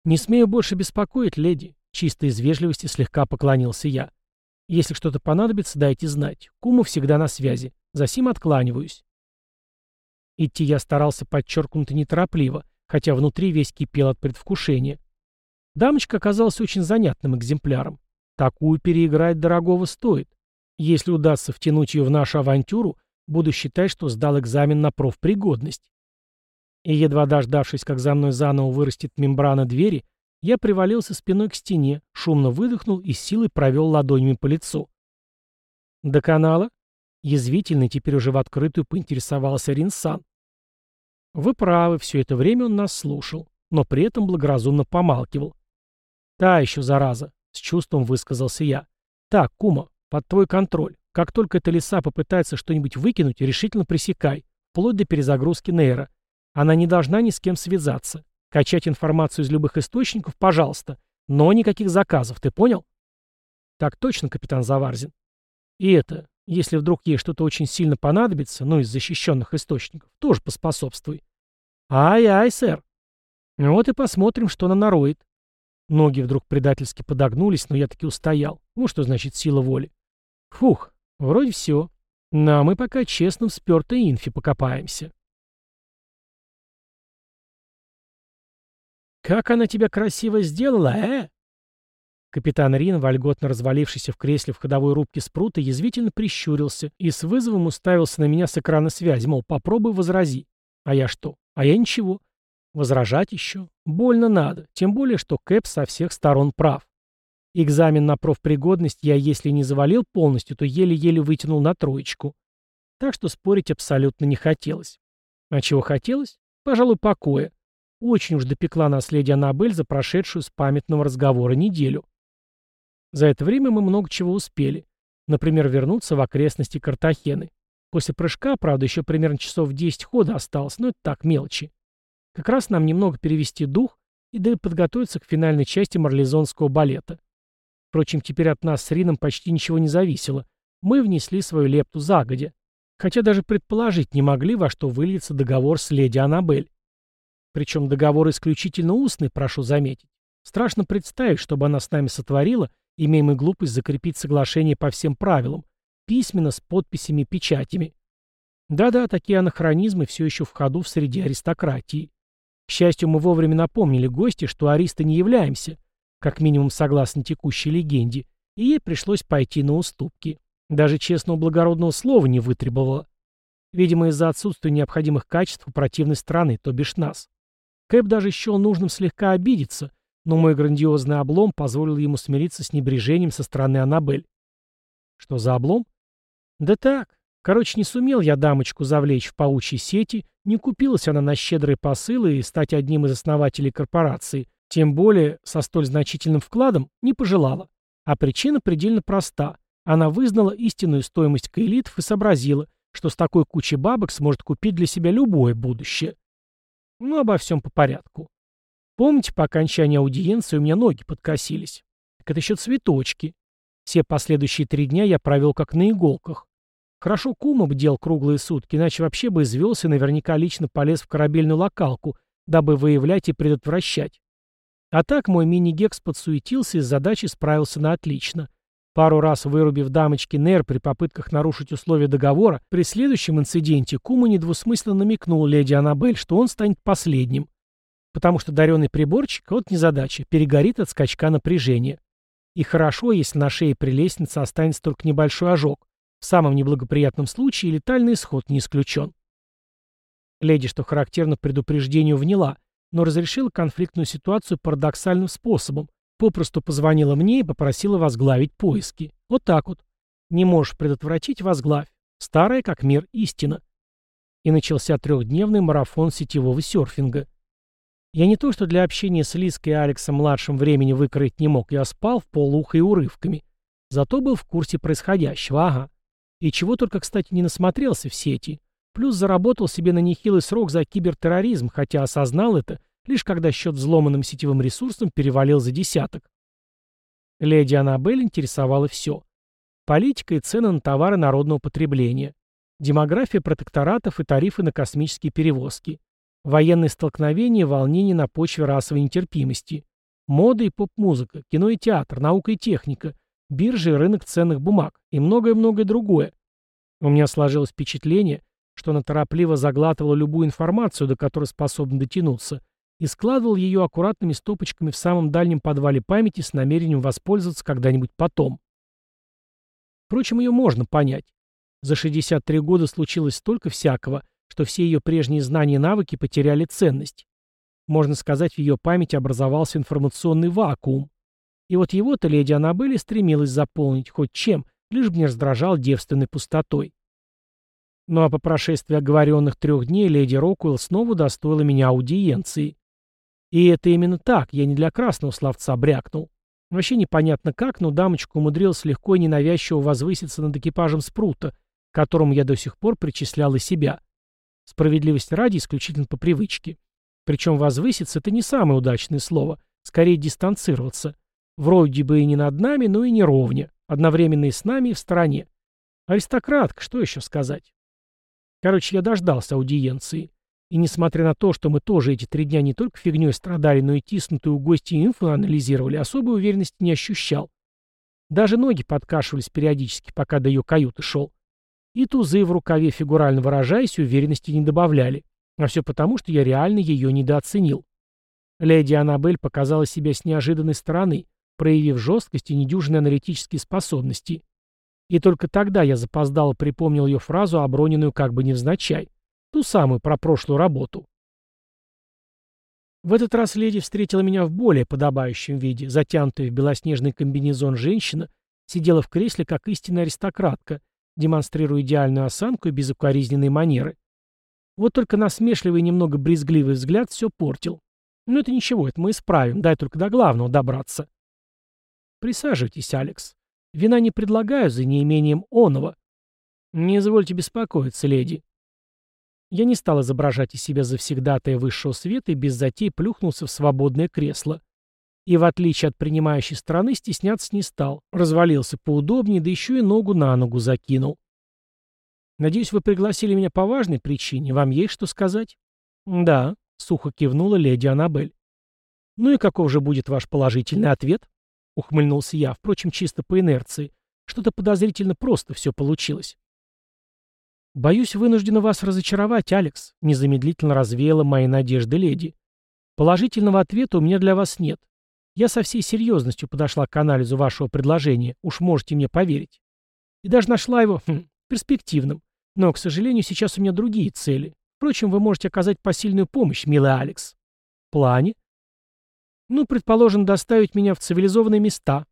Не смею больше беспокоить, леди. Чисто из вежливости слегка поклонился я. Если что-то понадобится, дайте знать. Куму всегда на связи. За сим откланиваюсь. Идти я старался подчеркнуто неторопливо, хотя внутри весь кипел от предвкушения. Дамочка оказалась очень занятным экземпляром. Такую переиграть дорогого стоит. Если удастся втянуть ее в нашу авантюру, Буду считать, что сдал экзамен на профпригодность. И едва дождавшись, как за мной заново вырастет мембрана двери, я привалился спиной к стене, шумно выдохнул и силой провел ладонями по лицу. «До канала?» Язвительный теперь уже в открытую поинтересовался Ринсан. «Вы правы, все это время он нас слушал, но при этом благоразумно помалкивал. «Та еще зараза», — с чувством высказался я. «Так, Кума, под твой контроль. Как только эта лиса попытается что-нибудь выкинуть, решительно пресекай, вплоть до перезагрузки нейра. Она не должна ни с кем связаться. Качать информацию из любых источников, пожалуйста. Но никаких заказов, ты понял? Так точно, капитан Заварзин. И это, если вдруг ей что-то очень сильно понадобится, ну, из защищенных источников, тоже поспособствуй. Ай-ай, сэр. Вот и посмотрим, что она нароет. Ноги вдруг предательски подогнулись, но я таки устоял. Ну, что значит сила воли? Фух, Вроде все. Ну, а мы пока честным в спертой инфе покопаемся. «Как она тебя красиво сделала, э?» Капитан Рин, вольготно развалившийся в кресле в ходовой рубке спрута, язвительно прищурился и с вызовом уставился на меня с экрана связи, мол, попробуй возрази. А я что? А я ничего. Возражать еще? Больно надо, тем более, что Кэп со всех сторон прав. Экзамен на профпригодность я, если не завалил полностью, то еле-еле вытянул на троечку. Так что спорить абсолютно не хотелось. А чего хотелось? Пожалуй, покоя. Очень уж допекла наследие Аннабель за прошедшую с памятного разговора неделю. За это время мы много чего успели. Например, вернуться в окрестности Картахены. После прыжка, правда, еще примерно часов 10 хода осталось, но это так, мелочи. Как раз нам немного перевести дух и да и подготовиться к финальной части марлезонского балета. Впрочем, теперь от нас с Рином почти ничего не зависело. Мы внесли свою лепту загодя. Хотя даже предположить не могли, во что выльется договор с леди Аннабель. Причем договор исключительно устный, прошу заметить. Страшно представить, чтобы она с нами сотворила, имея мы глупость закрепить соглашение по всем правилам, письменно, с подписями печатями. Да-да, такие анахронизмы все еще в ходу в среде аристократии. К счастью, мы вовремя напомнили гости, что аристы не являемся, как минимум согласно текущей легенде, и ей пришлось пойти на уступки. Даже честного благородного слова не вытребовала. Видимо, из-за отсутствия необходимых качеств у противной страны, то бишь нас. Кэп даже счел нужным слегка обидеться, но мой грандиозный облом позволил ему смириться с небрежением со стороны Аннабель. Что за облом? Да так. Короче, не сумел я дамочку завлечь в паучьи сети, не купилась она на щедрые посылы и стать одним из основателей корпорации, тем более со столь значительным вкладом не пожелала. А причина предельно проста. Она вызнала истинную стоимость каэлитов и сообразила, что с такой кучей бабок сможет купить для себя любое будущее. Ну, обо всем по порядку. Помните, по окончании аудиенции у меня ноги подкосились? Так это еще цветочки. Все последующие три дня я провел как на иголках. Хорошо Кума бдел круглые сутки, иначе вообще бы извелся и наверняка лично полез в корабельную локалку, дабы выявлять и предотвращать. А так мой мини-гекс подсуетился и с задачей справился на отлично. Пару раз вырубив дамочки Нер при попытках нарушить условия договора, при следующем инциденте Кума недвусмысленно намекнул леди Аннабель, что он станет последним. Потому что даренный приборчик, вот незадача, перегорит от скачка напряжения. И хорошо, если на шее при лестнице останется только небольшой ожог. В самом неблагоприятном случае летальный исход не исключен. Леди, что характерно предупреждению, вняла, но разрешила конфликтную ситуацию парадоксальным способом. Попросту позвонила мне и попросила возглавить поиски. Вот так вот. Не можешь предотвратить – возглавь. Старая, как мир, истина. И начался трехдневный марафон сетевого серфинга. Я не то что для общения с Лиской и Алексом-младшим времени выкроить не мог, я спал в полуха и урывками. Зато был в курсе происходящего, ага. И чего только, кстати, не насмотрелся в сети. Плюс заработал себе на нехилый срок за кибертерроризм, хотя осознал это, лишь когда счет взломанным сетевым ресурсом перевалил за десяток. Леди Аннабель интересовала все. Политика и цены на товары народного потребления. Демография протекторатов и тарифы на космические перевозки. Военные столкновения, волнения на почве расовой нетерпимости. Мода и поп-музыка, кино и театр, наука и техника, биржи и рынок ценных бумаг и многое-многое другое. У меня сложилось впечатление, что она торопливо заглатывала любую информацию, до которой способна дотянуться, и складывал ее аккуратными стопочками в самом дальнем подвале памяти с намерением воспользоваться когда-нибудь потом. Впрочем, ее можно понять. За 63 года случилось столько всякого, что все ее прежние знания и навыки потеряли ценность. Можно сказать, в ее памяти образовался информационный вакуум. И вот его-то леди Аннабель стремилась заполнить хоть чем, лишь бы не раздражал девственной пустотой. Ну а по прошествии оговоренных трех дней леди Рокуэлл снова достоила меня аудиенции. И это именно так, я не для красного словца брякнул. Вообще непонятно как, но дамочка умудрилась легко и ненавязчиво возвыситься над экипажем спрута, к которому я до сих пор причислял и себя. Справедливость ради исключительно по привычке. Причем возвыситься — это не самое удачное слово, скорее дистанцироваться. Вроде бы и не над нами, но и не ровня, одновременно и с нами, и в стороне. Аристократка, что еще сказать? Короче, я дождался аудиенции. И несмотря на то, что мы тоже эти три дня не только фигней страдали, но и тиснутую у гостей инфу анализировали, особой уверенности не ощущал. Даже ноги подкашивались периодически, пока до ее каюты шел. И тузы в рукаве, фигурально выражаясь, уверенности не добавляли. А все потому, что я реально ее недооценил. Леди Аннабель показала себя с неожиданной стороны, проявив жесткость и недюжинные аналитические способности. И только тогда я запоздало припомнил ее фразу, оброненную как бы невзначай. Ту самую про прошлую работу. В этот раз леди встретила меня в более подобающем виде. Затянутая в белоснежный комбинезон женщина сидела в кресле, как истинная аристократка, демонстрируя идеальную осанку и безукоризненные манеры. Вот только насмешливый и немного брезгливый взгляд все портил. Но это ничего, это мы исправим, дай только до главного добраться. Присаживайтесь, Алекс. Вина не предлагаю за неимением оного. Не извольте беспокоиться, леди. Я не стал изображать из себя завсегдатая высшего света и без затей плюхнулся в свободное кресло. И в отличие от принимающей стороны стесняться не стал. Развалился поудобнее, да еще и ногу на ногу закинул. «Надеюсь, вы пригласили меня по важной причине. Вам есть что сказать?» «Да», — сухо кивнула леди Аннабель. Ну и каков же будет ваш положительный ответ? Ухмыльнулся я, впрочем, чисто по инерции. Что-то подозрительно просто все получилось. «Боюсь вынуждена вас разочаровать, Алекс», — незамедлительно развеяла мои надежды леди. «Положительного ответа у меня для вас нет. Я со всей серьезностью подошла к анализу вашего предложения, уж можете мне поверить. И даже нашла его хм, перспективным. Но, к сожалению, сейчас у меня другие цели. Впрочем, вы можете оказать посильную помощь, милый Алекс. В плане? Ну, предположим, доставить меня в цивилизованные места.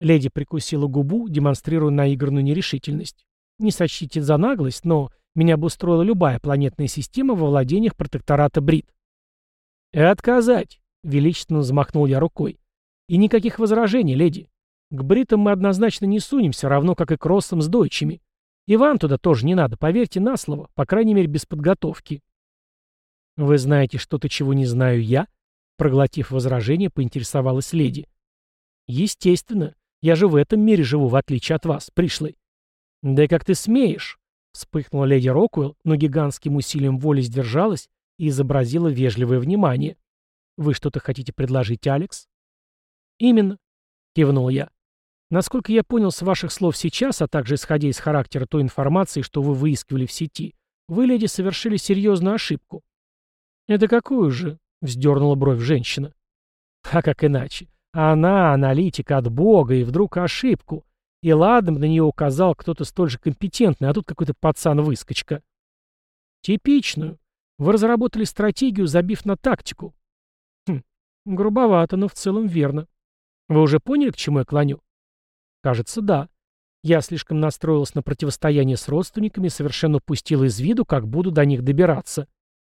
Леди прикусила губу, демонстрируя наигранную нерешительность. Не сочтите за наглость, но меня бы устроила любая планетная система во владениях протектората Брит. «И отказать!» — величественно взмахнул я рукой. «И никаких возражений, леди. К Бритам мы однозначно не сунемся, равно как и к Россам с Дойчами. И вам туда тоже не надо, поверьте на слово, по крайней мере, без подготовки». «Вы знаете что-то, чего не знаю я?» Проглотив возражение, поинтересовалась леди. «Естественно. Я же в этом мире живу, в отличие от вас, пришлый. «Да как ты смеешь?» — вспыхнула леди Роквелл, но гигантским усилием воли сдержалась и изобразила вежливое внимание. «Вы что-то хотите предложить, Алекс?» «Именно», — кивнул я. «Насколько я понял с ваших слов сейчас, а также исходя из характера той информации, что вы выискивали в сети, вы, леди, совершили серьезную ошибку». «Это какую же?» — вздернула бровь женщина. «А как иначе? Она, аналитика от Бога, и вдруг ошибку. И ладно, на нее указал кто-то столь же компетентный, а тут какой-то пацан-выскочка. Типичную. Вы разработали стратегию, забив на тактику. Хм, грубовато, но в целом верно. Вы уже поняли, к чему я клоню? Кажется, да. Я слишком настроилась на противостояние с родственниками и совершенно упустила из виду, как буду до них добираться.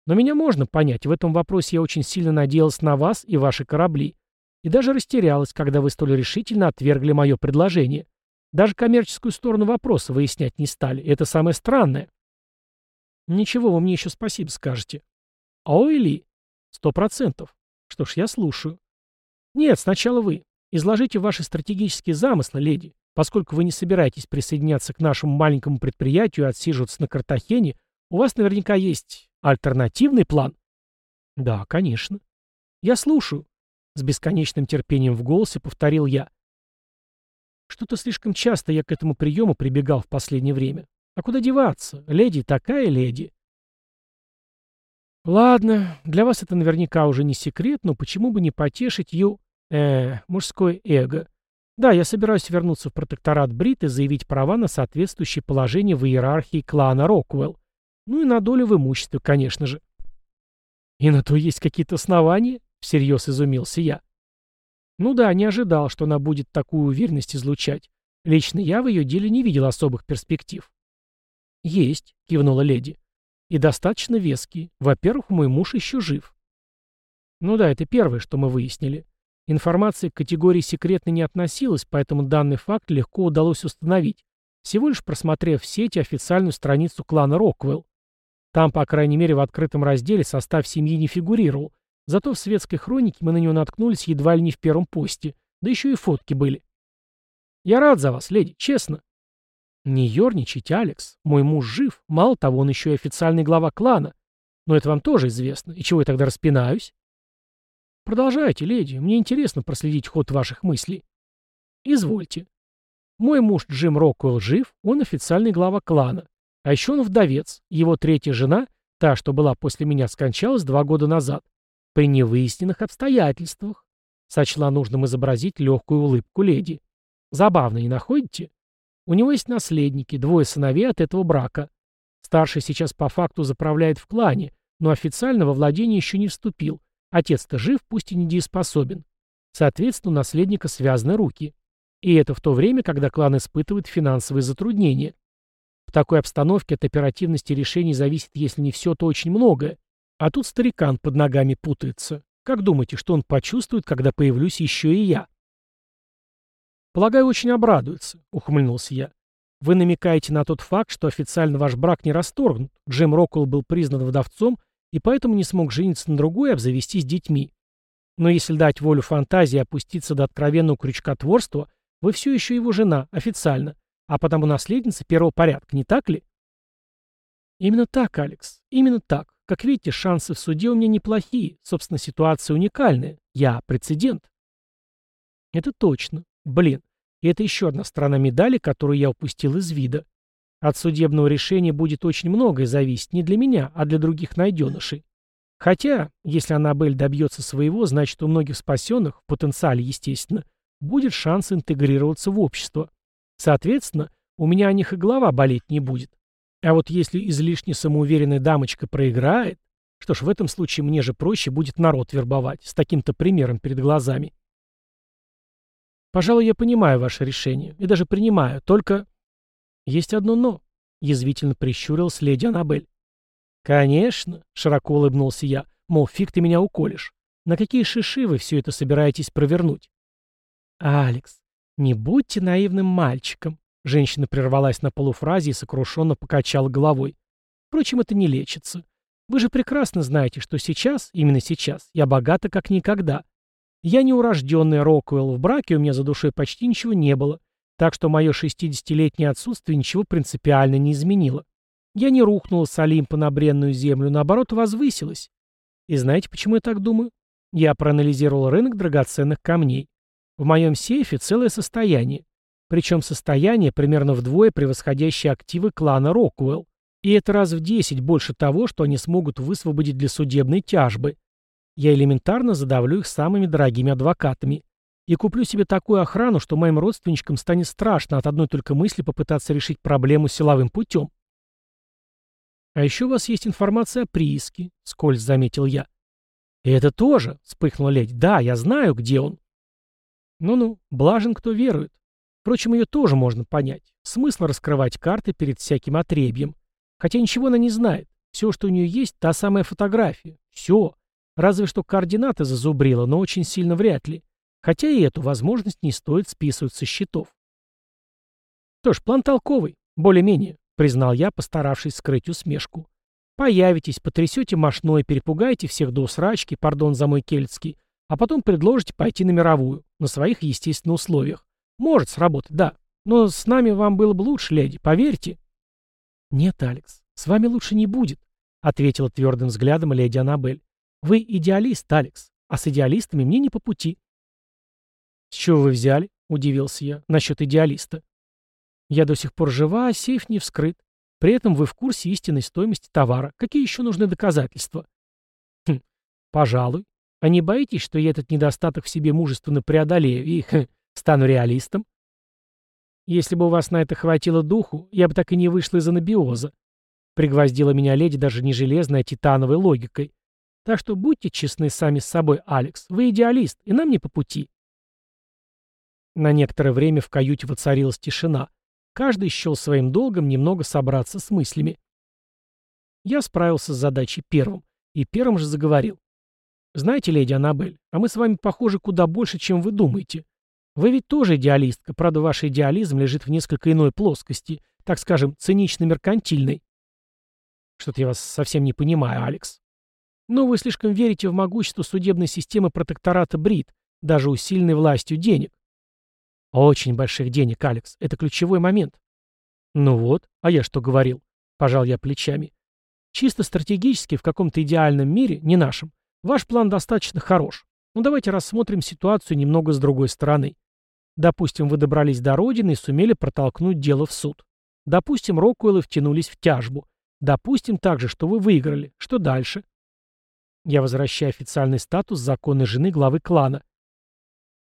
Но меня можно понять, в этом вопросе я очень сильно надеялась на вас и ваши корабли. И даже растерялась, когда вы столь решительно отвергли мое предложение. Даже коммерческую сторону вопроса выяснять не стали. Это самое странное. Ничего, вы мне еще спасибо скажете. Ой ли? Сто процентов. Что ж, я слушаю. Нет, сначала вы. Изложите ваши стратегические замыслы, леди. Поскольку вы не собираетесь присоединяться к нашему маленькому предприятию и отсиживаться на Картахене, у вас наверняка есть альтернативный план. Да, конечно. Я слушаю. С бесконечным терпением в голосе повторил я. Что-то слишком часто я к этому приему прибегал в последнее время. А куда деваться? Леди такая леди. Ладно, для вас это наверняка уже не секрет, но почему бы не потешить ю... э мужское эго? Да, я собираюсь вернуться в протекторат Брит и заявить права на соответствующее положение в иерархии клана Роквелл. Ну и на долю в имуществе, конечно же. И на то есть какие-то основания? Всерьез изумился я. Ну да, не ожидал, что она будет такую уверенность излучать. Лично я в ее деле не видел особых перспектив. «Есть», — кивнула леди. «И достаточно веские. Во-первых, мой муж еще жив». Ну да, это первое, что мы выяснили. Информация к категории секретной не относилась, поэтому данный факт легко удалось установить, всего лишь просмотрев в сети официальную страницу клана Роквелл. Там, по крайней мере, в открытом разделе состав семьи не фигурировал, Зато в светской хронике мы на него наткнулись едва ли не в первом посте, да еще и фотки были. Я рад за вас, леди, честно. Не ерничайте, Алекс. Мой муж жив. Мало того, он еще и официальный глава клана. Но это вам тоже известно. И чего я тогда распинаюсь? Продолжайте, леди. Мне интересно проследить ход ваших мыслей. Извольте. Мой муж Джим Роквелл жив, он официальный глава клана. А еще он вдовец. Его третья жена, та, что была после меня, скончалась два года назад. При невыясненных обстоятельствах. Сочла нужным изобразить легкую улыбку леди. Забавно, не находите? У него есть наследники, двое сыновей от этого брака. Старший сейчас по факту заправляет в клане, но официально во владение еще не вступил. Отец-то жив, пусть и недееспособен. Соответственно, у наследника связаны руки. И это в то время, когда клан испытывает финансовые затруднения. В такой обстановке от оперативности решений зависит, если не все, то очень многое. А тут старикан под ногами путается. Как думаете, что он почувствует, когда появлюсь еще и я? Полагаю, очень обрадуется, ухмыльнулся я. Вы намекаете на тот факт, что официально ваш брак не расторгнут. Джем Роквелл был признан вдовцом и поэтому не смог жениться на другой и обзавестись детьми. Но если дать волю фантазии и опуститься до откровенного крючкотворства, вы все еще его жена, официально, а потому наследница первого порядка, не так ли? Именно так, Алекс, именно так. Как видите, шансы в суде у меня неплохие, собственно, ситуация уникальная, Я прецедент. Это точно. Блин. И это еще одна сторона медали, которую я упустил из вида. От судебного решения будет очень многое зависеть не для меня, а для других найденышей. Хотя, если Аннабель добьется своего, значит, у многих спасенных, в потенциале, естественно, будет шанс интегрироваться в общество. Соответственно, у меня о них и голова болеть не будет. А вот если излишне самоуверенная дамочка проиграет, что ж, в этом случае мне же проще будет народ вербовать, с таким-то примером перед глазами. Пожалуй, я понимаю ваше решение, и даже принимаю, только... Есть одно «но», — язвительно прищурилась леди Аннабель. «Конечно», — широко улыбнулся я, мол, фиг ты меня уколешь. На какие шиши вы все это собираетесь провернуть? «Алекс, не будьте наивным мальчиком», — женщина прервалась на полуфразе и сокрушенно покачала головой. «Впрочем, это не лечится. Вы же прекрасно знаете, что сейчас, именно сейчас, я богата как никогда. Я неурожденный Роквелл, в браке у меня за душой почти ничего не было, так что мое шестидесятилетнее отсутствие ничего принципиально не изменило. Я не рухнула с Олимпа на бренную землю, наоборот, возвысилась. И знаете, почему я так думаю? Я проанализировал рынок драгоценных камней. В моем сейфе целое состояние. Причем состояние примерно вдвое превосходящее активы клана Роквелл. И это раз в десять больше того, что они смогут высвободить для судебной тяжбы. Я элементарно задавлю их самыми дорогими адвокатами. И куплю себе такую охрану, что моим родственничкам станет страшно от одной только мысли попытаться решить проблему силовым путем. «А еще у вас есть информация о прииске», — скользь заметил я. «И это тоже», — вспыхнула ледь. «Да, я знаю, где он». «Ну-ну, блажен, кто верует. Впрочем, ее тоже можно понять. Смысл раскрывать карты перед всяким отребьем. Хотя ничего она не знает. Все, что у нее есть, та самая фотография. Все. Разве что координаты зазубрила, но очень сильно вряд ли. Хотя и эту возможность не стоит списывать со счетов. Что ж, план толковый. Более-менее признал я, постаравшись скрыть усмешку. Появитесь, потрясете мошной, перепугаете всех до усрачки, пардон за мой кельтский, а потом предложите пойти на мировую, на своих, естественно, условиях. Может сработать, да. Но с нами вам было бы лучше, леди, поверьте. Нет, Алекс, с вами лучше не будет, ответила твердым взглядом леди Аннабель. Вы идеалист, Алекс, а с идеалистами мне не по пути. С чего вы взяли? Удивился я. Насчет идеалиста. Я до сих пор жива, а сейф не вскрыт. При этом вы в курсе истинной стоимости товара. Какие еще нужны доказательства? Хм, пожалуй. А не боитесь, что я этот недостаток в себе мужественно преодолею и хм, стану реалистом? Если бы у вас на это хватило духу, я бы так и не вышла из анабиоза. Пригвоздила меня леди даже не железной, а титановой логикой. Так что будьте честны сами с собой, Алекс. Вы идеалист, и нам не по пути. На некоторое время в каюте воцарилась тишина. Каждый счел своим долгом немного собраться с мыслями. Я справился с задачей первым, и первым же заговорил. «Знаете, леди Аннабель, а мы с вами похожи куда больше, чем вы думаете. Вы ведь тоже идеалистка, правда, ваш идеализм лежит в несколько иной плоскости, так скажем, цинично-меркантильной». Что-то я вас совсем не понимаю, Алекс. Но вы слишком верите в могущество судебной системы протектората Брит, даже усиленной властью денег. Очень больших денег, Алекс. Это ключевой момент. Ну вот, а я что говорил? Пожал я плечами. Чисто стратегически, в каком-то идеальном мире, не нашем, ваш план достаточно хорош. Но ну, давайте рассмотрим ситуацию немного с другой стороны. Допустим, вы добрались до родины и сумели протолкнуть дело в суд. Допустим, Рокуэллы втянулись в тяжбу. Допустим также, что вы выиграли. Что дальше? Я возвращаю официальный статус законной жены главы клана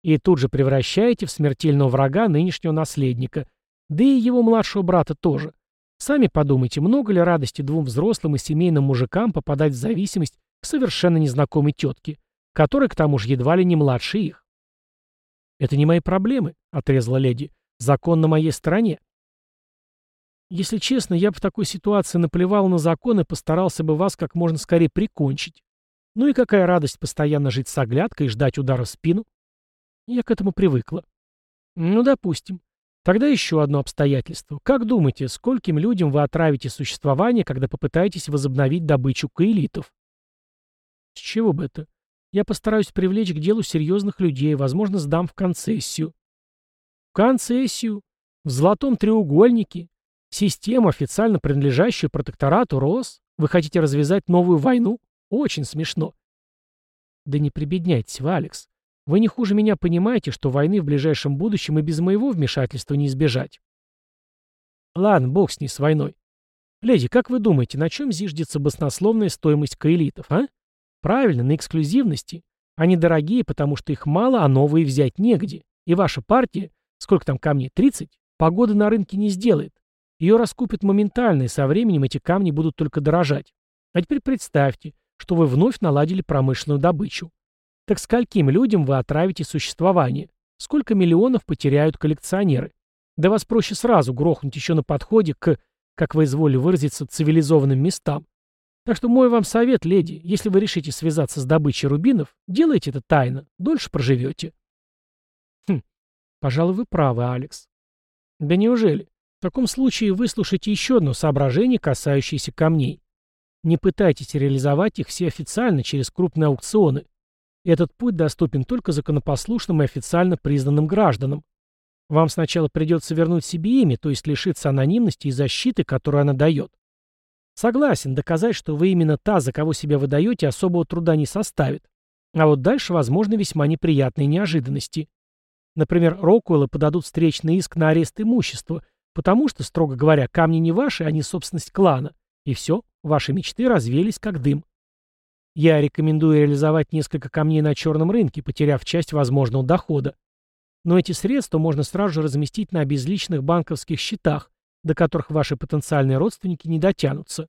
и тут же превращаете в смертельного врага нынешнего наследника, да и его младшего брата тоже. Сами подумайте, много ли радости двум взрослым и семейным мужикам попадать в зависимость к совершенно незнакомой тетке, которая, к тому же, едва ли не младше их. «Это не мои проблемы», — отрезала леди. «Закон на моей стороне». Если честно, я бы в такой ситуации наплевал на закон и постарался бы вас как можно скорее прикончить. Ну и какая радость постоянно жить с оглядкой и ждать удара в спину? Я к этому привыкла. Ну, допустим. Тогда еще одно обстоятельство. Как думаете, скольким людям вы отравите существование, когда попытаетесь возобновить добычу каэлитов? С чего бы это? Я постараюсь привлечь к делу серьезных людей, возможно, сдам в концессию. В концессию? В золотом треугольнике? Систему, официально принадлежащую протекторату РОС? Вы хотите развязать новую войну? Очень смешно. Да не прибедняйтесь вы, Алекс. Вы не хуже меня понимаете, что войны в ближайшем будущем и без моего вмешательства не избежать. Ладно, бог с ней, с войной. Леди, как вы думаете, на чем зиждется баснословная стоимость каэлитов, а? Правильно, на эксклюзивности. Они дорогие, потому что их мало, а новые взять негде. И ваша партия, сколько там камней, 30, погоды на рынке не сделает. Ее раскупят моментально, и со временем эти камни будут только дорожать. А теперь представьте, что вы вновь наладили промышленную добычу. Так скольким людям вы отравите существование? Сколько миллионов потеряют коллекционеры? Да вас проще сразу грохнуть еще на подходе к, как вы изволили выразиться, цивилизованным местам. Так что мой вам совет, леди, если вы решите связаться с добычей рубинов, делайте это тайно, дольше проживете. Хм, пожалуй, вы правы, Алекс. Да неужели? В таком случае выслушайте еще одно соображение, касающееся камней. Не пытайтесь реализовать их все официально через крупные аукционы. Этот путь доступен только законопослушным и официально признанным гражданам. Вам сначала придется вернуть себе имя, то есть лишиться анонимности и защиты, которую она дает. Согласен, доказать, что вы именно та, за кого себя выдаете, особого труда не составит. А вот дальше возможны весьма неприятные неожиданности. Например, Рокуэллы подадут встречный иск на арест имущества, потому что, строго говоря, камни не ваши, они собственность клана. И все, ваши мечты развелись как дым. Я рекомендую реализовать несколько камней на черном рынке, потеряв часть возможного дохода. Но эти средства можно сразу же разместить на обезличенных банковских счетах, до которых ваши потенциальные родственники не дотянутся.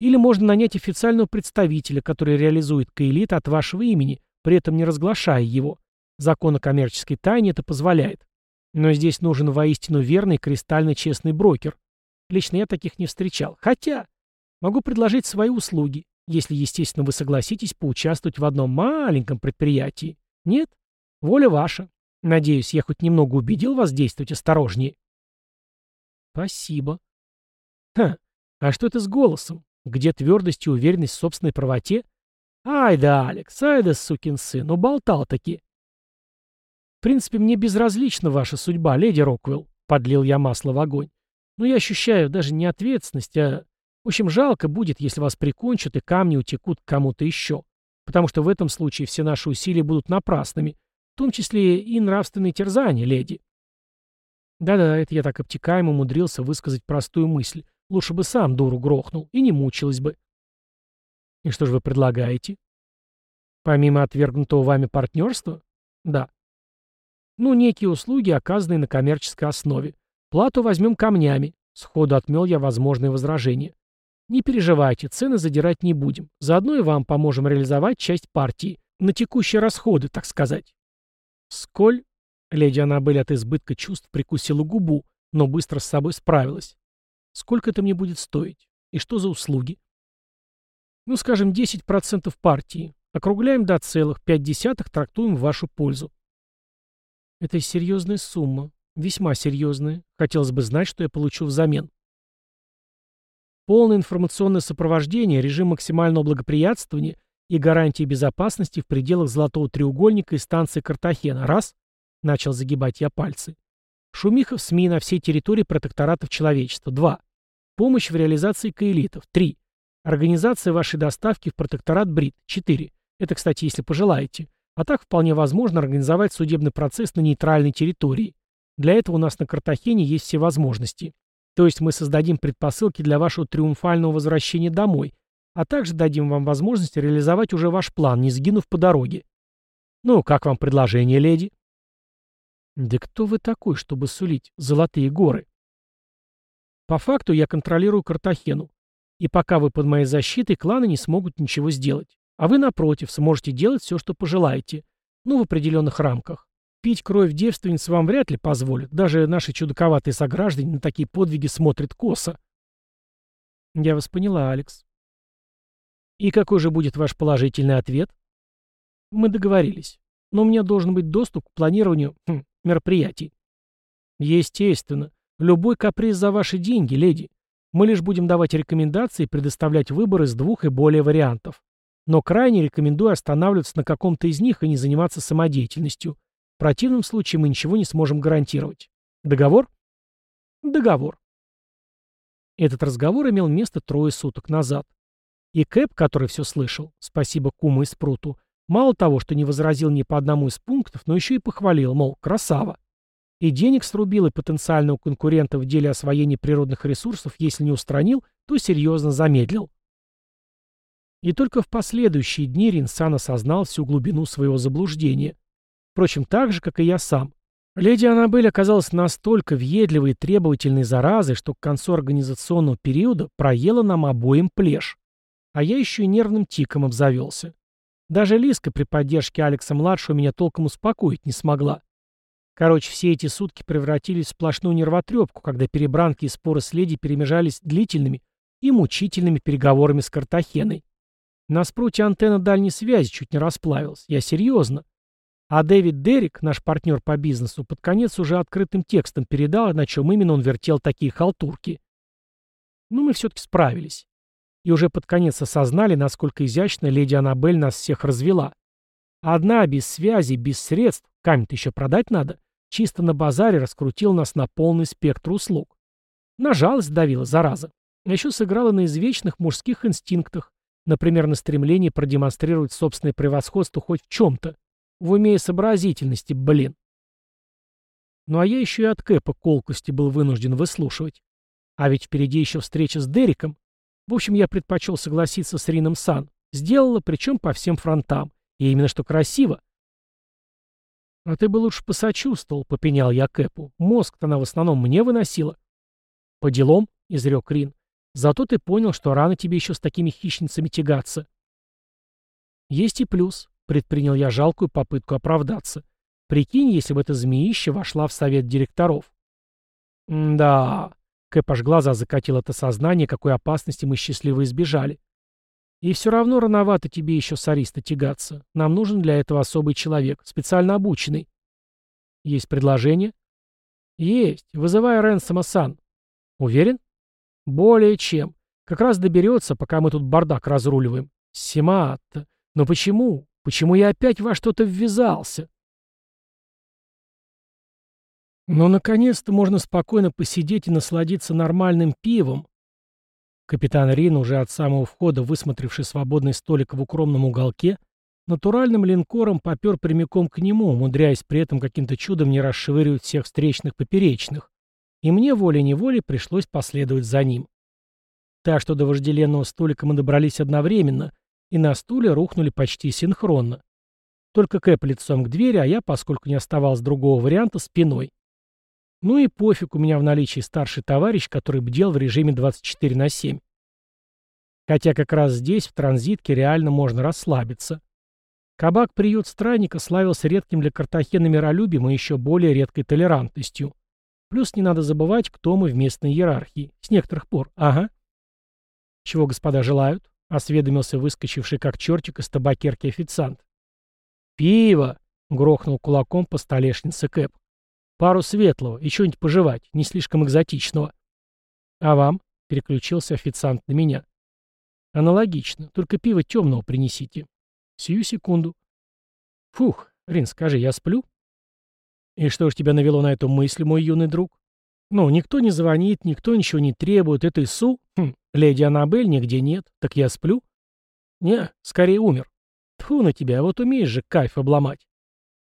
Или можно нанять официального представителя, который реализует каэлит от вашего имени, при этом не разглашая его. Закон о коммерческой тайне это позволяет. Но здесь нужен воистину верный, кристально честный брокер. Лично я таких не встречал. Хотя, могу предложить свои услуги если, естественно, вы согласитесь поучаствовать в одном маленьком предприятии. Нет? Воля ваша. Надеюсь, я хоть немного убедил вас действовать осторожнее. Спасибо. Ха, а что это с голосом? Где твердость и уверенность в собственной правоте? Ай да, Алекс, ай да, сукин сын, уболтал-таки. В принципе, мне безразлична ваша судьба, леди Роквелл, подлил я масло в огонь. Но я ощущаю даже не ответственность, а в общем, жалко будет, если вас прикончат и камни утекут к кому-то еще. Потому что в этом случае все наши усилия будут напрасными, в том числе и нравственные терзания, леди. Да-да, это я так обтекаемо умудрился высказать простую мысль. Лучше бы сам дуру грохнул и не мучилась бы. И что же вы предлагаете? Помимо отвергнутого вами партнерства? Да. Ну, некие услуги, оказанные на коммерческой основе. Плату возьмем камнями. Сходу отмел я возможные возражения. Не переживайте, цены задирать не будем. Заодно и вам поможем реализовать часть партии. На текущие расходы, так сказать. Сколь? Леди Аннабель от избытка чувств прикусила губу, но быстро с собой справилась. Сколько это мне будет стоить? И что за услуги? Ну, скажем, 10% партии. Округляем до целых, 5 десятых трактуем в вашу пользу. Это серьезная сумма. Весьма серьезная. Хотелось бы знать, что я получу взамен. Полное информационное сопровождение, режим максимального благоприятствования и гарантии безопасности в пределах Золотого треугольника и станции Картахена. Раз. Начал загибать я пальцы. Шумиха в СМИ на всей территории протекторатов человечества. Два. Помощь в реализации каэлитов. Три. Организация вашей доставки в протекторат Брит. Четыре. Это, кстати, если пожелаете. А так вполне возможно организовать судебный процесс на нейтральной территории. Для этого у нас на Картахене есть все возможности. То есть мы создадим предпосылки для вашего триумфального возвращения домой, а также дадим вам возможность реализовать уже ваш план, не сгинув по дороге. Ну, как вам предложение, леди? Да кто вы такой, чтобы сулить золотые горы? По факту я контролирую Картахену. И пока вы под моей защитой, кланы не смогут ничего сделать. А вы, напротив, сможете делать все, что пожелаете. Ну, в определенных рамках. Пить кровь девственниц вам вряд ли позволят. Даже наши чудаковатые сограждане на такие подвиги смотрят косо. Я вас поняла, Алекс. И какой же будет ваш положительный ответ? Мы договорились. Но у меня должен быть доступ к планированию хм, мероприятий. Естественно. Любой каприз за ваши деньги, леди. Мы лишь будем давать рекомендации и предоставлять выбор из двух и более вариантов. Но крайне рекомендую останавливаться на каком-то из них и не заниматься самодеятельностью. В противном случае мы ничего не сможем гарантировать. Договор? Договор. Этот разговор имел место трое суток назад. И Кэп, который все слышал, спасибо Куму и Спруту, Мало того, что не возразил ни по одному из пунктов, но еще и похвалил, мол, красава. И денег срубил, и потенциального конкурента в деле освоения природных ресурсов, если не устранил, то серьезно замедлил. И только в последующие дни Ринсан осознал всю глубину своего заблуждения. Впрочем, так же, как и я сам. Леди Аннабель оказалась настолько въедливой и требовательной заразой, что к концу организационного периода проела нам обоим плешь. А я еще и нервным тиком обзавелся. Даже Лиска при поддержке Алекса-младшего меня толком успокоить не смогла. Короче, все эти сутки превратились в сплошную нервотрепку, когда перебранки и споры с леди перемежались длительными и мучительными переговорами с Картахеной. На спруте антенна дальней связи чуть не расплавилась. Я серьезно. А Дэвид Дерек, наш партнер по бизнесу, под конец уже открытым текстом передал, на чем именно он вертел такие халтурки. Но мы все-таки справились и уже под конец осознали, насколько изящно леди Аннабель нас всех развела. Одна, без связи, без средств, камень-то еще продать надо, чисто на базаре раскрутил нас на полный спектр услуг. На жалость давила, зараза. А еще сыграла на извечных мужских инстинктах, например, на стремлении продемонстрировать собственное превосходство хоть в чем-то, в уме и сообразительности, блин. Ну а я еще и от Кэпа колкости был вынужден выслушивать. А ведь впереди еще встреча с Дериком, в общем, я предпочел согласиться с Рином Сан. Сделала, причем по всем фронтам. И именно что красиво. «А ты бы лучше посочувствовал», — попенял я Кэпу. «Мозг-то она в основном мне выносила». «По делам», — изрек Рин. «Зато ты понял, что рано тебе еще с такими хищницами тягаться». «Есть и плюс», — предпринял я жалкую попытку оправдаться. «Прикинь, если бы эта змеища вошла в совет директоров». «Да», Кэп аж глаза закатил это сознание, какой опасности мы счастливо избежали. И все равно рановато тебе еще с Ариста тягаться. Нам нужен для этого особый человек, специально обученный. Есть предложение? Есть. Вызывай Ренсома Сан. Уверен? Более чем. Как раз доберется, пока мы тут бардак разруливаем. Симаатта. Но почему? Почему я опять во что-то ввязался? Но, наконец-то, можно спокойно посидеть и насладиться нормальным пивом. Капитан Рин, уже от самого входа, высмотревший свободный столик в укромном уголке, натуральным линкором попер прямиком к нему, умудряясь при этом каким-то чудом не расшвыривать всех встречных поперечных. И мне волей-неволей пришлось последовать за ним. Так что до вожделенного столика мы добрались одновременно, и на стуле рухнули почти синхронно. Только Кэп лицом к двери, а я, поскольку не оставалось другого варианта, спиной. Ну и пофиг, у меня в наличии старший товарищ, который бдел в режиме 24 на 7. Хотя как раз здесь, в транзитке, реально можно расслабиться. Кабак-приют странника славился редким для Картахена миролюбием и еще более редкой толерантностью. Плюс не надо забывать, кто мы в местной иерархии. С некоторых пор. Ага. Чего господа желают? Осведомился выскочивший как чертик из табакерки официант. «Пиво!» — грохнул кулаком по столешнице Кэп. Пару светлого и что-нибудь пожевать, не слишком экзотичного. А вам? Переключился официант на меня. Аналогично, только пиво темного принесите. Сию секунду. Фух, Рин, скажи, я сплю? И что ж тебя навело на эту мысль, мой юный друг? Ну, никто не звонит, никто ничего не требует. Это Ису? Хм, леди Аннабель нигде нет. Так я сплю? Не, скорее умер. Тьфу на тебя, вот умеешь же кайф обломать.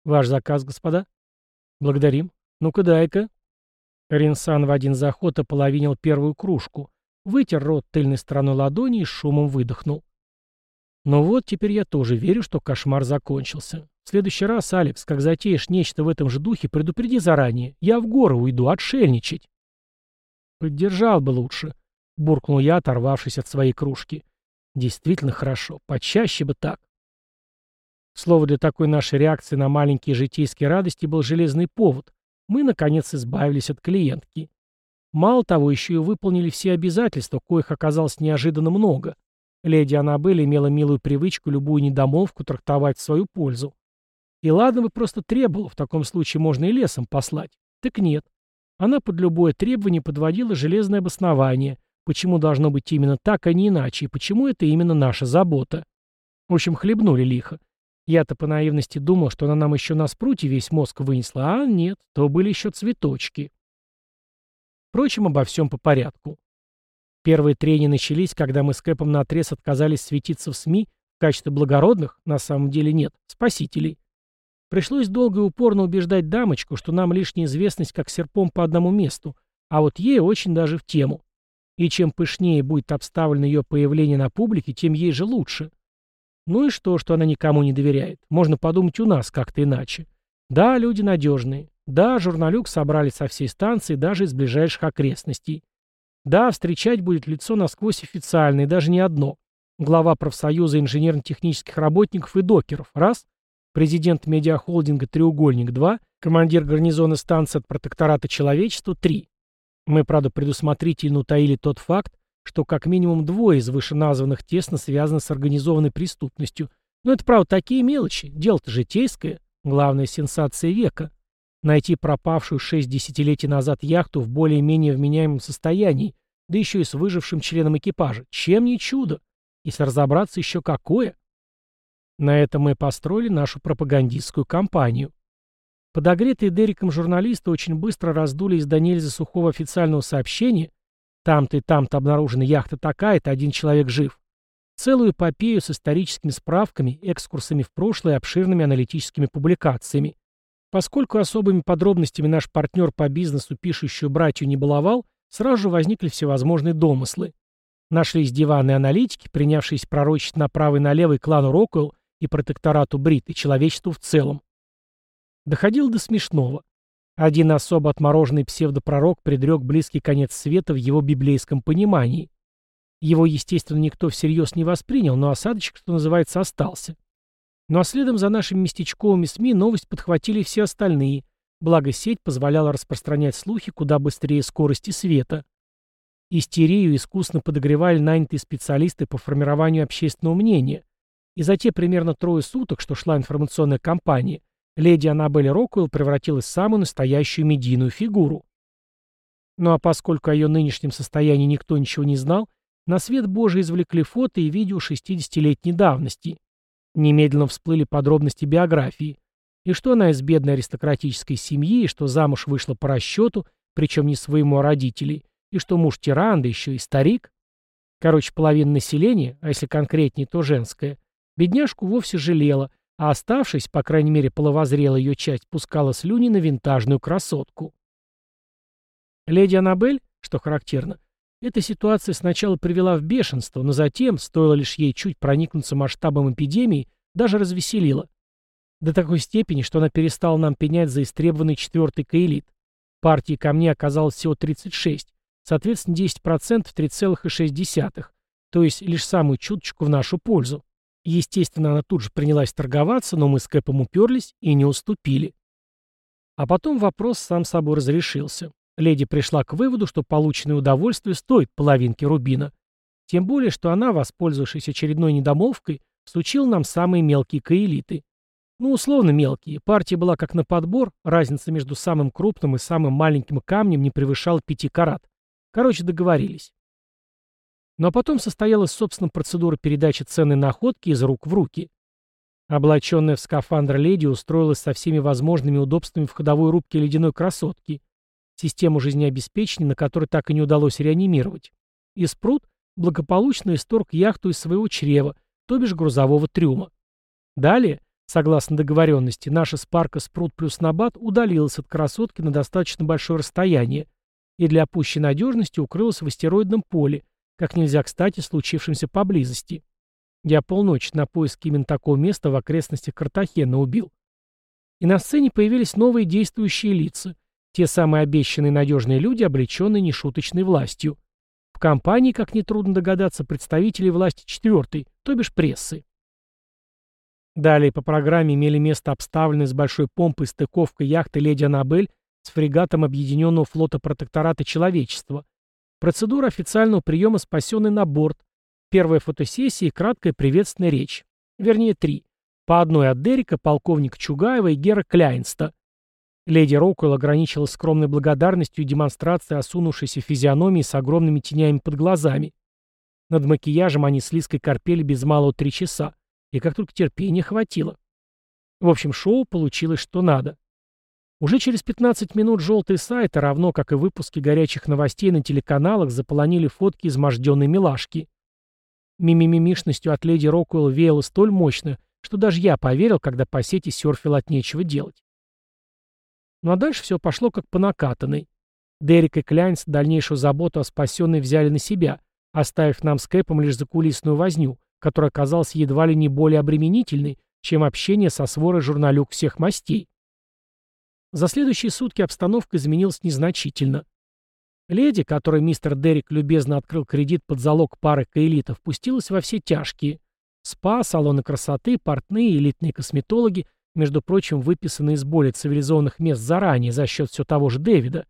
Ваш заказ, господа? Благодарим. «Ну-ка дай-ка». Ринсан в один заход ополовинил первую кружку, вытер рот тыльной стороной ладони и шумом выдохнул. «Ну вот, теперь я тоже верю, что кошмар закончился. В следующий раз, Алекс, как затеешь нечто в этом же духе, предупреди заранее. Я в горы уйду отшельничать». «Поддержал бы лучше», — буркнул я, оторвавшись от своей кружки. «Действительно хорошо. Почаще бы так». Слово для такой нашей реакции на маленькие житейские радости был железный повод, мы, наконец, избавились от клиентки. Мало того, еще и выполнили все обязательства, коих оказалось неожиданно много. Леди Аннабель имела милую привычку любую недомолвку трактовать в свою пользу. И ладно бы просто требовала, в таком случае можно и лесом послать. Так нет. Она под любое требование подводила железное обоснование, почему должно быть именно так, а не иначе, и почему это именно наша забота. В общем, хлебнули лихо. Я-то по наивности думал, что она нам еще на спруте весь мозг вынесла, а нет, то были еще цветочки. Впрочем, обо всем по порядку. Первые трения начались, когда мы с Кэпом наотрез отказались светиться в СМИ В качестве благородных, на самом деле нет, спасителей. Пришлось долго и упорно убеждать дамочку, что нам лишняя известность как серпом по одному месту, а вот ей очень даже в тему. И чем пышнее будет обставлено ее появление на публике, тем ей же лучше. Ну и что, что она никому не доверяет? Можно подумать у нас как-то иначе. Да, люди надежные. Да, журналюк собрали со всей станции, даже из ближайших окрестностей. Да, встречать будет лицо насквозь официальное, даже не одно. Глава профсоюза инженерно-технических работников и докеров – раз. Президент медиахолдинга «Треугольник» – два. Командир гарнизона станции от протектората человечества – три. Мы, правда, предусмотрительно утаили тот факт, что как минимум двое из вышеназванных тесно связаны с организованной преступностью. Но это, правда, такие мелочи. Дело-то житейское. Главная сенсация века. Найти пропавшую шесть десятилетий назад яхту в более-менее вменяемом состоянии, да еще и с выжившим членом экипажа. Чем не чудо? Если разобраться, еще какое? На этом мы построили нашу пропагандистскую кампанию. Подогретые Дериком журналисты очень быстро раздули из до сухого официального сообщения «Там-то и там-то обнаружена яхта такая-то, один человек жив». Целую эпопею с историческими справками, экскурсами в прошлое обширными аналитическими публикациями. Поскольку особыми подробностями наш партнер по бизнесу, пишущую братью, не баловал, сразу же возникли всевозможные домыслы. Нашлись диваны аналитики, принявшиеся пророчить направо и налево и клану Роквелл и протекторату Брит, и человечеству в целом. Доходил до смешного. Один особо отмороженный псевдопророк предрек близкий конец света в его библейском понимании. Его, естественно, никто всерьез не воспринял, но осадочек, что называется, остался. Ну а следом за нашими местечковыми СМИ новость подхватили все остальные, благо сеть позволяла распространять слухи куда быстрее скорости света. Истерию искусно подогревали нанятые специалисты по формированию общественного мнения. И за те примерно трое суток, что шла информационная кампания, леди Аннабель Роквелл превратилась в самую настоящую медийную фигуру. Ну а поскольку о ее нынешнем состоянии никто ничего не знал, на свет Божий извлекли фото и видео 60-летней давности. Немедленно всплыли подробности биографии. И что она из бедной аристократической семьи, и что замуж вышла по расчету, причем не своему, а родителей, и что муж тиран, да еще и старик. Короче, половина населения, а если конкретнее, то женское, бедняжку вовсе жалела, а оставшись, по крайней мере, половозрела ее часть, пускала слюни на винтажную красотку. Леди Аннабель, что характерно, эта ситуация сначала привела в бешенство, но затем, стоило лишь ей чуть проникнуться масштабом эпидемии, даже развеселила. До такой степени, что она перестала нам пенять за истребованный четвертый каэлит. Партии камней оказалось всего 36, соответственно 10% 3,6, то есть лишь самую чуточку в нашу пользу. Естественно, она тут же принялась торговаться, но мы с Кэпом уперлись и не уступили. А потом вопрос сам собой разрешился. Леди пришла к выводу, что полученное удовольствие стоит половинки рубина. Тем более, что она, воспользовавшись очередной недомолвкой, всучила нам самые мелкие каэлиты. Ну, условно мелкие. Партия была как на подбор, разница между самым крупным и самым маленьким камнем не превышала пяти карат. Короче, договорились. Но потом состоялась, собственно, процедура передачи ценной находки из рук в руки. Облаченная в скафандр леди устроилась со всеми возможными удобствами в ходовой рубке ледяной красотки, систему жизнеобеспечения, на которой так и не удалось реанимировать. И Спрут благополучно исторг яхту из своего чрева, то бишь грузового трюма. Далее, согласно договоренности, наша спарка Спрут плюс Набат удалилась от красотки на достаточно большое расстояние и для пущей надежности укрылась в астероидном поле, как нельзя кстати случившемся поблизости. Я полночи на поиске именно такого места в окрестностях Картахена убил. И на сцене появились новые действующие лица, те самые обещанные надежные люди, облеченные нешуточной властью. В компании, как нетрудно догадаться, представители власти четвертой, то бишь прессы. Далее по программе имели место обставленные с большой помпой стыковка яхты «Леди Аннабель» с фрегатом Объединенного флота протектората человечества, Процедура официального приема спасенный на борт. Первая фотосессия и краткая приветственная речь. Вернее, три. По одной от Дерека, полковника Чугаева и Гера Кляйнста. Леди Рокуэлл ограничилась скромной благодарностью и демонстрацией осунувшейся физиономии с огромными тенями под глазами. Над макияжем они с Лиской корпели без малого три часа, и как только терпения хватило. В общем, шоу получилось что надо. Уже через 15 минут желтые сайты, равно как и выпуски горячих новостей на телеканалах, заполонили фотки изможденной милашки. Мимимишностью от леди Рокуэлл веяло столь мощно, что даже я поверил, когда по сети серфил от нечего делать. Ну а дальше все пошло как по накатанной. Дерек и Кляйнс дальнейшую заботу о спасенной взяли на себя, оставив нам с Кэпом лишь закулисную возню, которая оказалась едва ли не более обременительной, чем общение со сворой журналюк всех мастей. За следующие сутки обстановка изменилась незначительно. Леди, которой мистер Дерек любезно открыл кредит под залог пары каэлитов, пустилась во все тяжкие. СПА, салоны красоты, портные, элитные косметологи, между прочим, выписанные из более цивилизованных мест заранее за счет все того же Дэвида.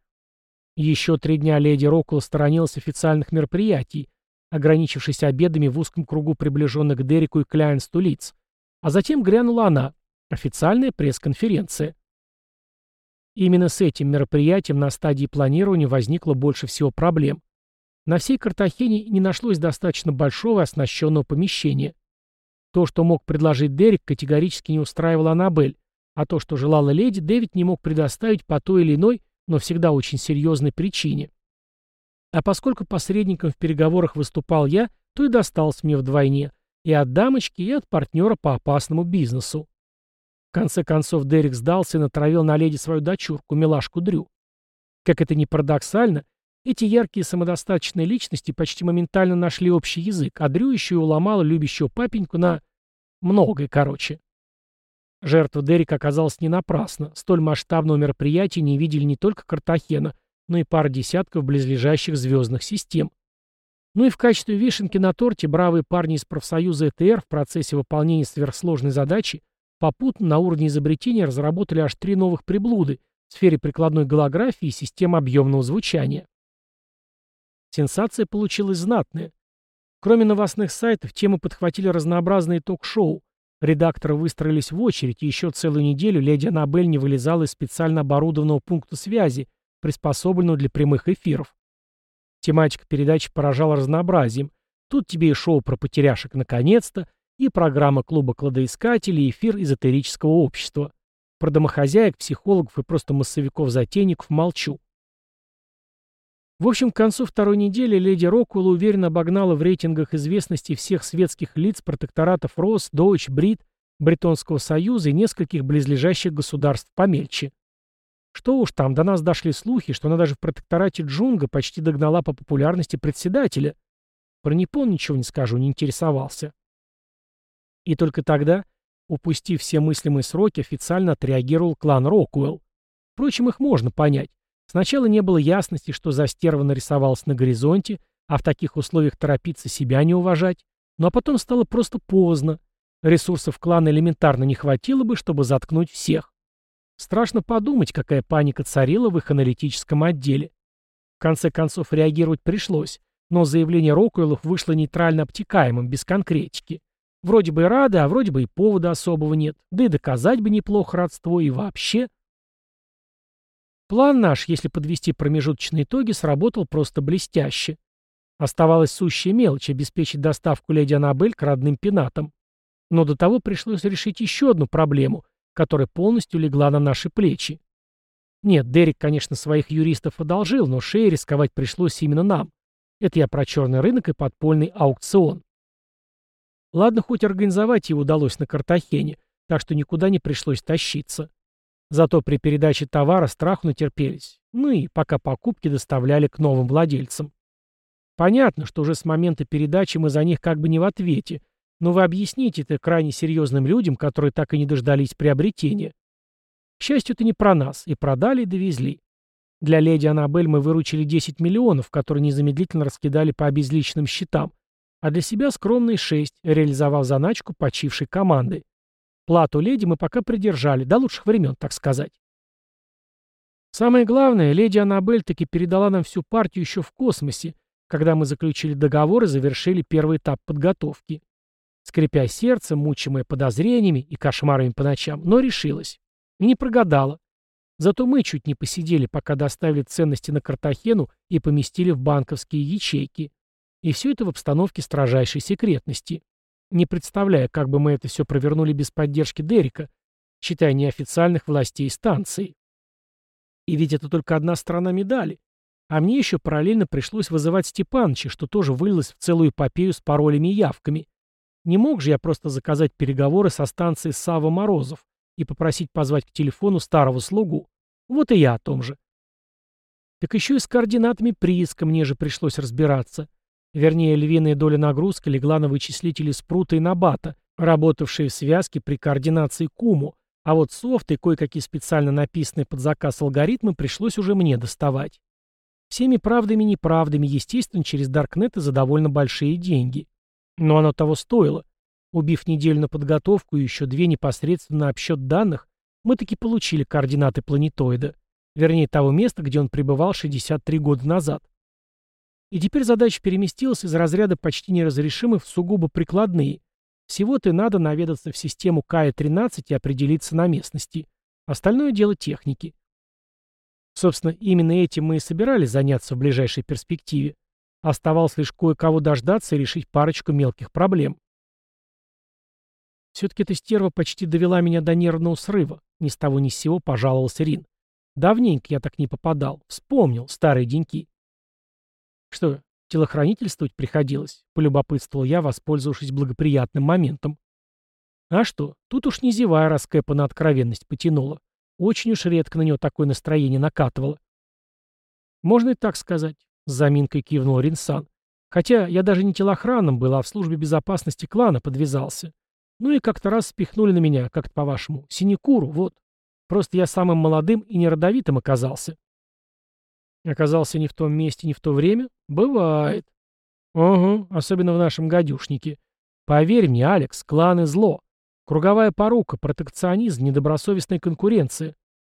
Еще три дня леди Рокуэлл сторонилась официальных мероприятий, ограничившись обедами в узком кругу приближенных к Дереку и Кляйнсту лиц. А затем грянула она, официальная пресс-конференция. Именно с этим мероприятием на стадии планирования возникло больше всего проблем. На всей Картахене не нашлось достаточно большого оснащенного помещения. То, что мог предложить Дерек, категорически не устраивало Аннабель, а то, что желала леди, Дэвид не мог предоставить по той или иной, но всегда очень серьезной причине. А поскольку посредником в переговорах выступал я, то и достался мне вдвойне, и от дамочки, и от партнера по опасному бизнесу конце концов Дерек сдался и натравил на леди свою дочурку, милашку Дрю. Как это ни парадоксально, эти яркие самодостаточные личности почти моментально нашли общий язык, а Дрю еще и уломала любящего папеньку на... многое, короче. Жертва Дерека оказалась не напрасно. Столь масштабного мероприятия не видели не только Картахена, но и пара десятков близлежащих звездных систем. Ну и в качестве вишенки на торте бравые парни из профсоюза ЭТР в процессе выполнения сверхсложной задачи Попутно на уровне изобретения разработали аж три новых приблуды в сфере прикладной голографии и систем объемного звучания. Сенсация получилась знатная. Кроме новостных сайтов, темы подхватили разнообразные ток-шоу. Редакторы выстроились в очередь, и еще целую неделю леди Аннабель не вылезала из специально оборудованного пункта связи, приспособленного для прямых эфиров. Тематика передачи поражала разнообразием. Тут тебе и шоу про потеряшек наконец-то, и программа клуба кладоискателей, эфир эзотерического общества. Про домохозяек, психологов и просто массовиков-затейников молчу. В общем, к концу второй недели леди Роквелл уверенно обогнала в рейтингах известности всех светских лиц протекторатов Рос, Дойч, Брит, Бретонского союза и нескольких близлежащих государств помельче. Что уж там, до нас дошли слухи, что она даже в протекторате Джунга почти догнала по популярности председателя. Про Непон ничего не скажу, не интересовался. И только тогда, упустив все мыслимые сроки, официально отреагировал клан Рокуэлл. Впрочем, их можно понять. Сначала не было ясности, что за стерва нарисовалась на горизонте, а в таких условиях торопиться себя не уважать. Ну а потом стало просто поздно. Ресурсов клана элементарно не хватило бы, чтобы заткнуть всех. Страшно подумать, какая паника царила в их аналитическом отделе. В конце концов, реагировать пришлось, но заявление Рокуэллов вышло нейтрально обтекаемым, без конкретики. Вроде бы и рады, а вроде бы и повода особого нет. Да и доказать бы неплохо родство, и вообще. План наш, если подвести промежуточные итоги, сработал просто блестяще. Оставалась сущая мелочь — обеспечить доставку леди Аннабель к родным пенатам. Но до того пришлось решить еще одну проблему, которая полностью легла на наши плечи. Нет, Дерек, конечно, своих юристов одолжил, но шеей рисковать пришлось именно нам. Это я про черный рынок и подпольный аукцион. Ладно, хоть организовать его удалось на Картахене, так что никуда не пришлось тащиться. Зато при передаче товара страху натерпелись. Ну и пока покупки доставляли к новым владельцам. Понятно, что уже с момента передачи мы за них как бы не в ответе, но вы объясните это крайне серьезным людям, которые так и не дождались приобретения. К счастью, это не про нас, и продали, и довезли. Для леди Аннабель мы выручили 10 миллионов, которые незамедлительно раскидали по обезличенным счетам, а для себя скромные шесть, реализовав заначку почившей команды. Плату леди мы пока придержали, до лучших времен, так сказать. Самое главное, леди Аннабель таки передала нам всю партию еще в космосе, когда мы заключили договор и завершили первый этап подготовки. Скрипя сердце, мучимое подозрениями и кошмарами по ночам, но решилась. И не прогадала. Зато мы чуть не посидели, пока доставили ценности на Картахену и поместили в банковские ячейки. И все это в обстановке строжайшей секретности. Не представляя, как бы мы это все провернули без поддержки Дерека, считая неофициальных властей станции. И ведь это только одна сторона медали. А мне еще параллельно пришлось вызывать Степаныча, что тоже вылилось в целую эпопею с паролями и явками. Не мог же я просто заказать переговоры со станцией Сава Морозов и попросить позвать к телефону старого слугу. Вот и я о том же. Так еще и с координатами прииска мне же пришлось разбираться. Вернее, львиная доля нагрузки легла на вычислители Спрута и Набата, работавшие в связке при координации Куму, а вот софт и кое-какие специально написанные под заказ алгоритмы пришлось уже мне доставать. Всеми правдами и неправдами, естественно, через Даркнет и за довольно большие деньги. Но оно того стоило. Убив неделю на подготовку и еще две непосредственно на обсчет данных, мы таки получили координаты планетоида. Вернее, того места, где он пребывал 63 года назад. И теперь задача переместилась из разряда почти неразрешимых в сугубо прикладные. Всего-то надо наведаться в систему КАЯ-13 и определиться на местности. Остальное дело техники. Собственно, именно этим мы и собирались заняться в ближайшей перспективе. Оставалось лишь кое-кого дождаться и решить парочку мелких проблем. Все-таки эта стерва почти довела меня до нервного срыва. Ни с того ни с сего пожаловался Рин. Давненько я так не попадал. Вспомнил старые деньки. Что, телохранительствовать приходилось? Полюбопытствовал я, воспользовавшись благоприятным моментом. А что, тут уж не зевая, раз Кэпа на откровенность потянула. Очень уж редко на него такое настроение накатывало. Можно и так сказать, с заминкой кивнул Ринсан. Хотя я даже не телохраном был, а в службе безопасности клана подвязался. Ну и как-то раз спихнули на меня, как-то по-вашему, синекуру, вот. Просто я самым молодым и неродовитым оказался. Оказался не в том месте, не в то время? Бывает. Угу, особенно в нашем гадюшнике. Поверь мне, Алекс, кланы зло. Круговая порука, протекционизм, недобросовестная конкуренция.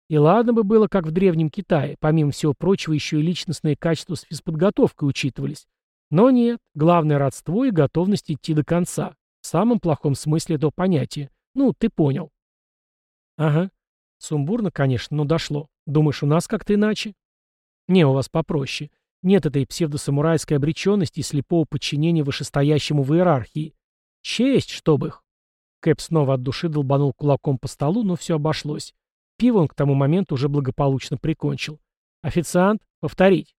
И ладно бы было, как в Древнем Китае, помимо всего прочего, еще и личностные качества с физподготовкой учитывались. Но нет, главное родство и готовность идти до конца. В самом плохом смысле этого понятия. Ну, ты понял. Ага. Сумбурно, конечно, но дошло. Думаешь, у нас как-то иначе? Не, у вас попроще. Нет этой псевдосамурайской обреченности и слепого подчинения вышестоящему в иерархии. Честь, чтоб их. Кэп снова от души долбанул кулаком по столу, но все обошлось. Пиво он к тому моменту уже благополучно прикончил. «Официант, повторить».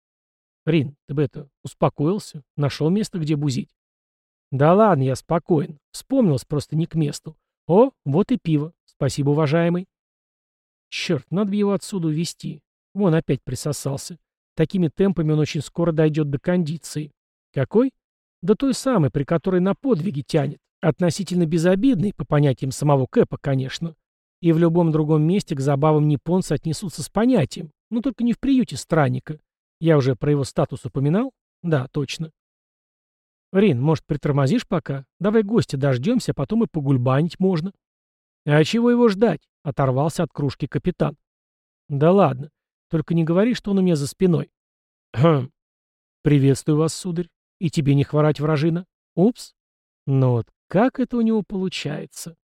«Рин, ты бы это, успокоился? Нашел место, где бузить?» «Да ладно, я спокоен. Вспомнилось просто не к месту. О, вот и пиво. Спасибо, уважаемый». «Черт, надо бы его отсюда увезти. Вон опять присосался. Такими темпами он очень скоро дойдет до кондиции. Какой? Да той самой, при которой на подвиги тянет. Относительно безобидный, по понятиям самого Кэпа, конечно. И в любом другом месте к забавам японцы отнесутся с понятием. Но только не в приюте странника. Я уже про его статус упоминал? Да, точно. Рин, может, притормозишь пока? Давай гостя дождемся, а потом и погульбанить можно. А чего его ждать? Оторвался от кружки капитан. Да ладно. Только не говори, что он у меня за спиной. Хм. Приветствую вас, сударь. И тебе не хворать, вражина. Упс. Ну вот как это у него получается?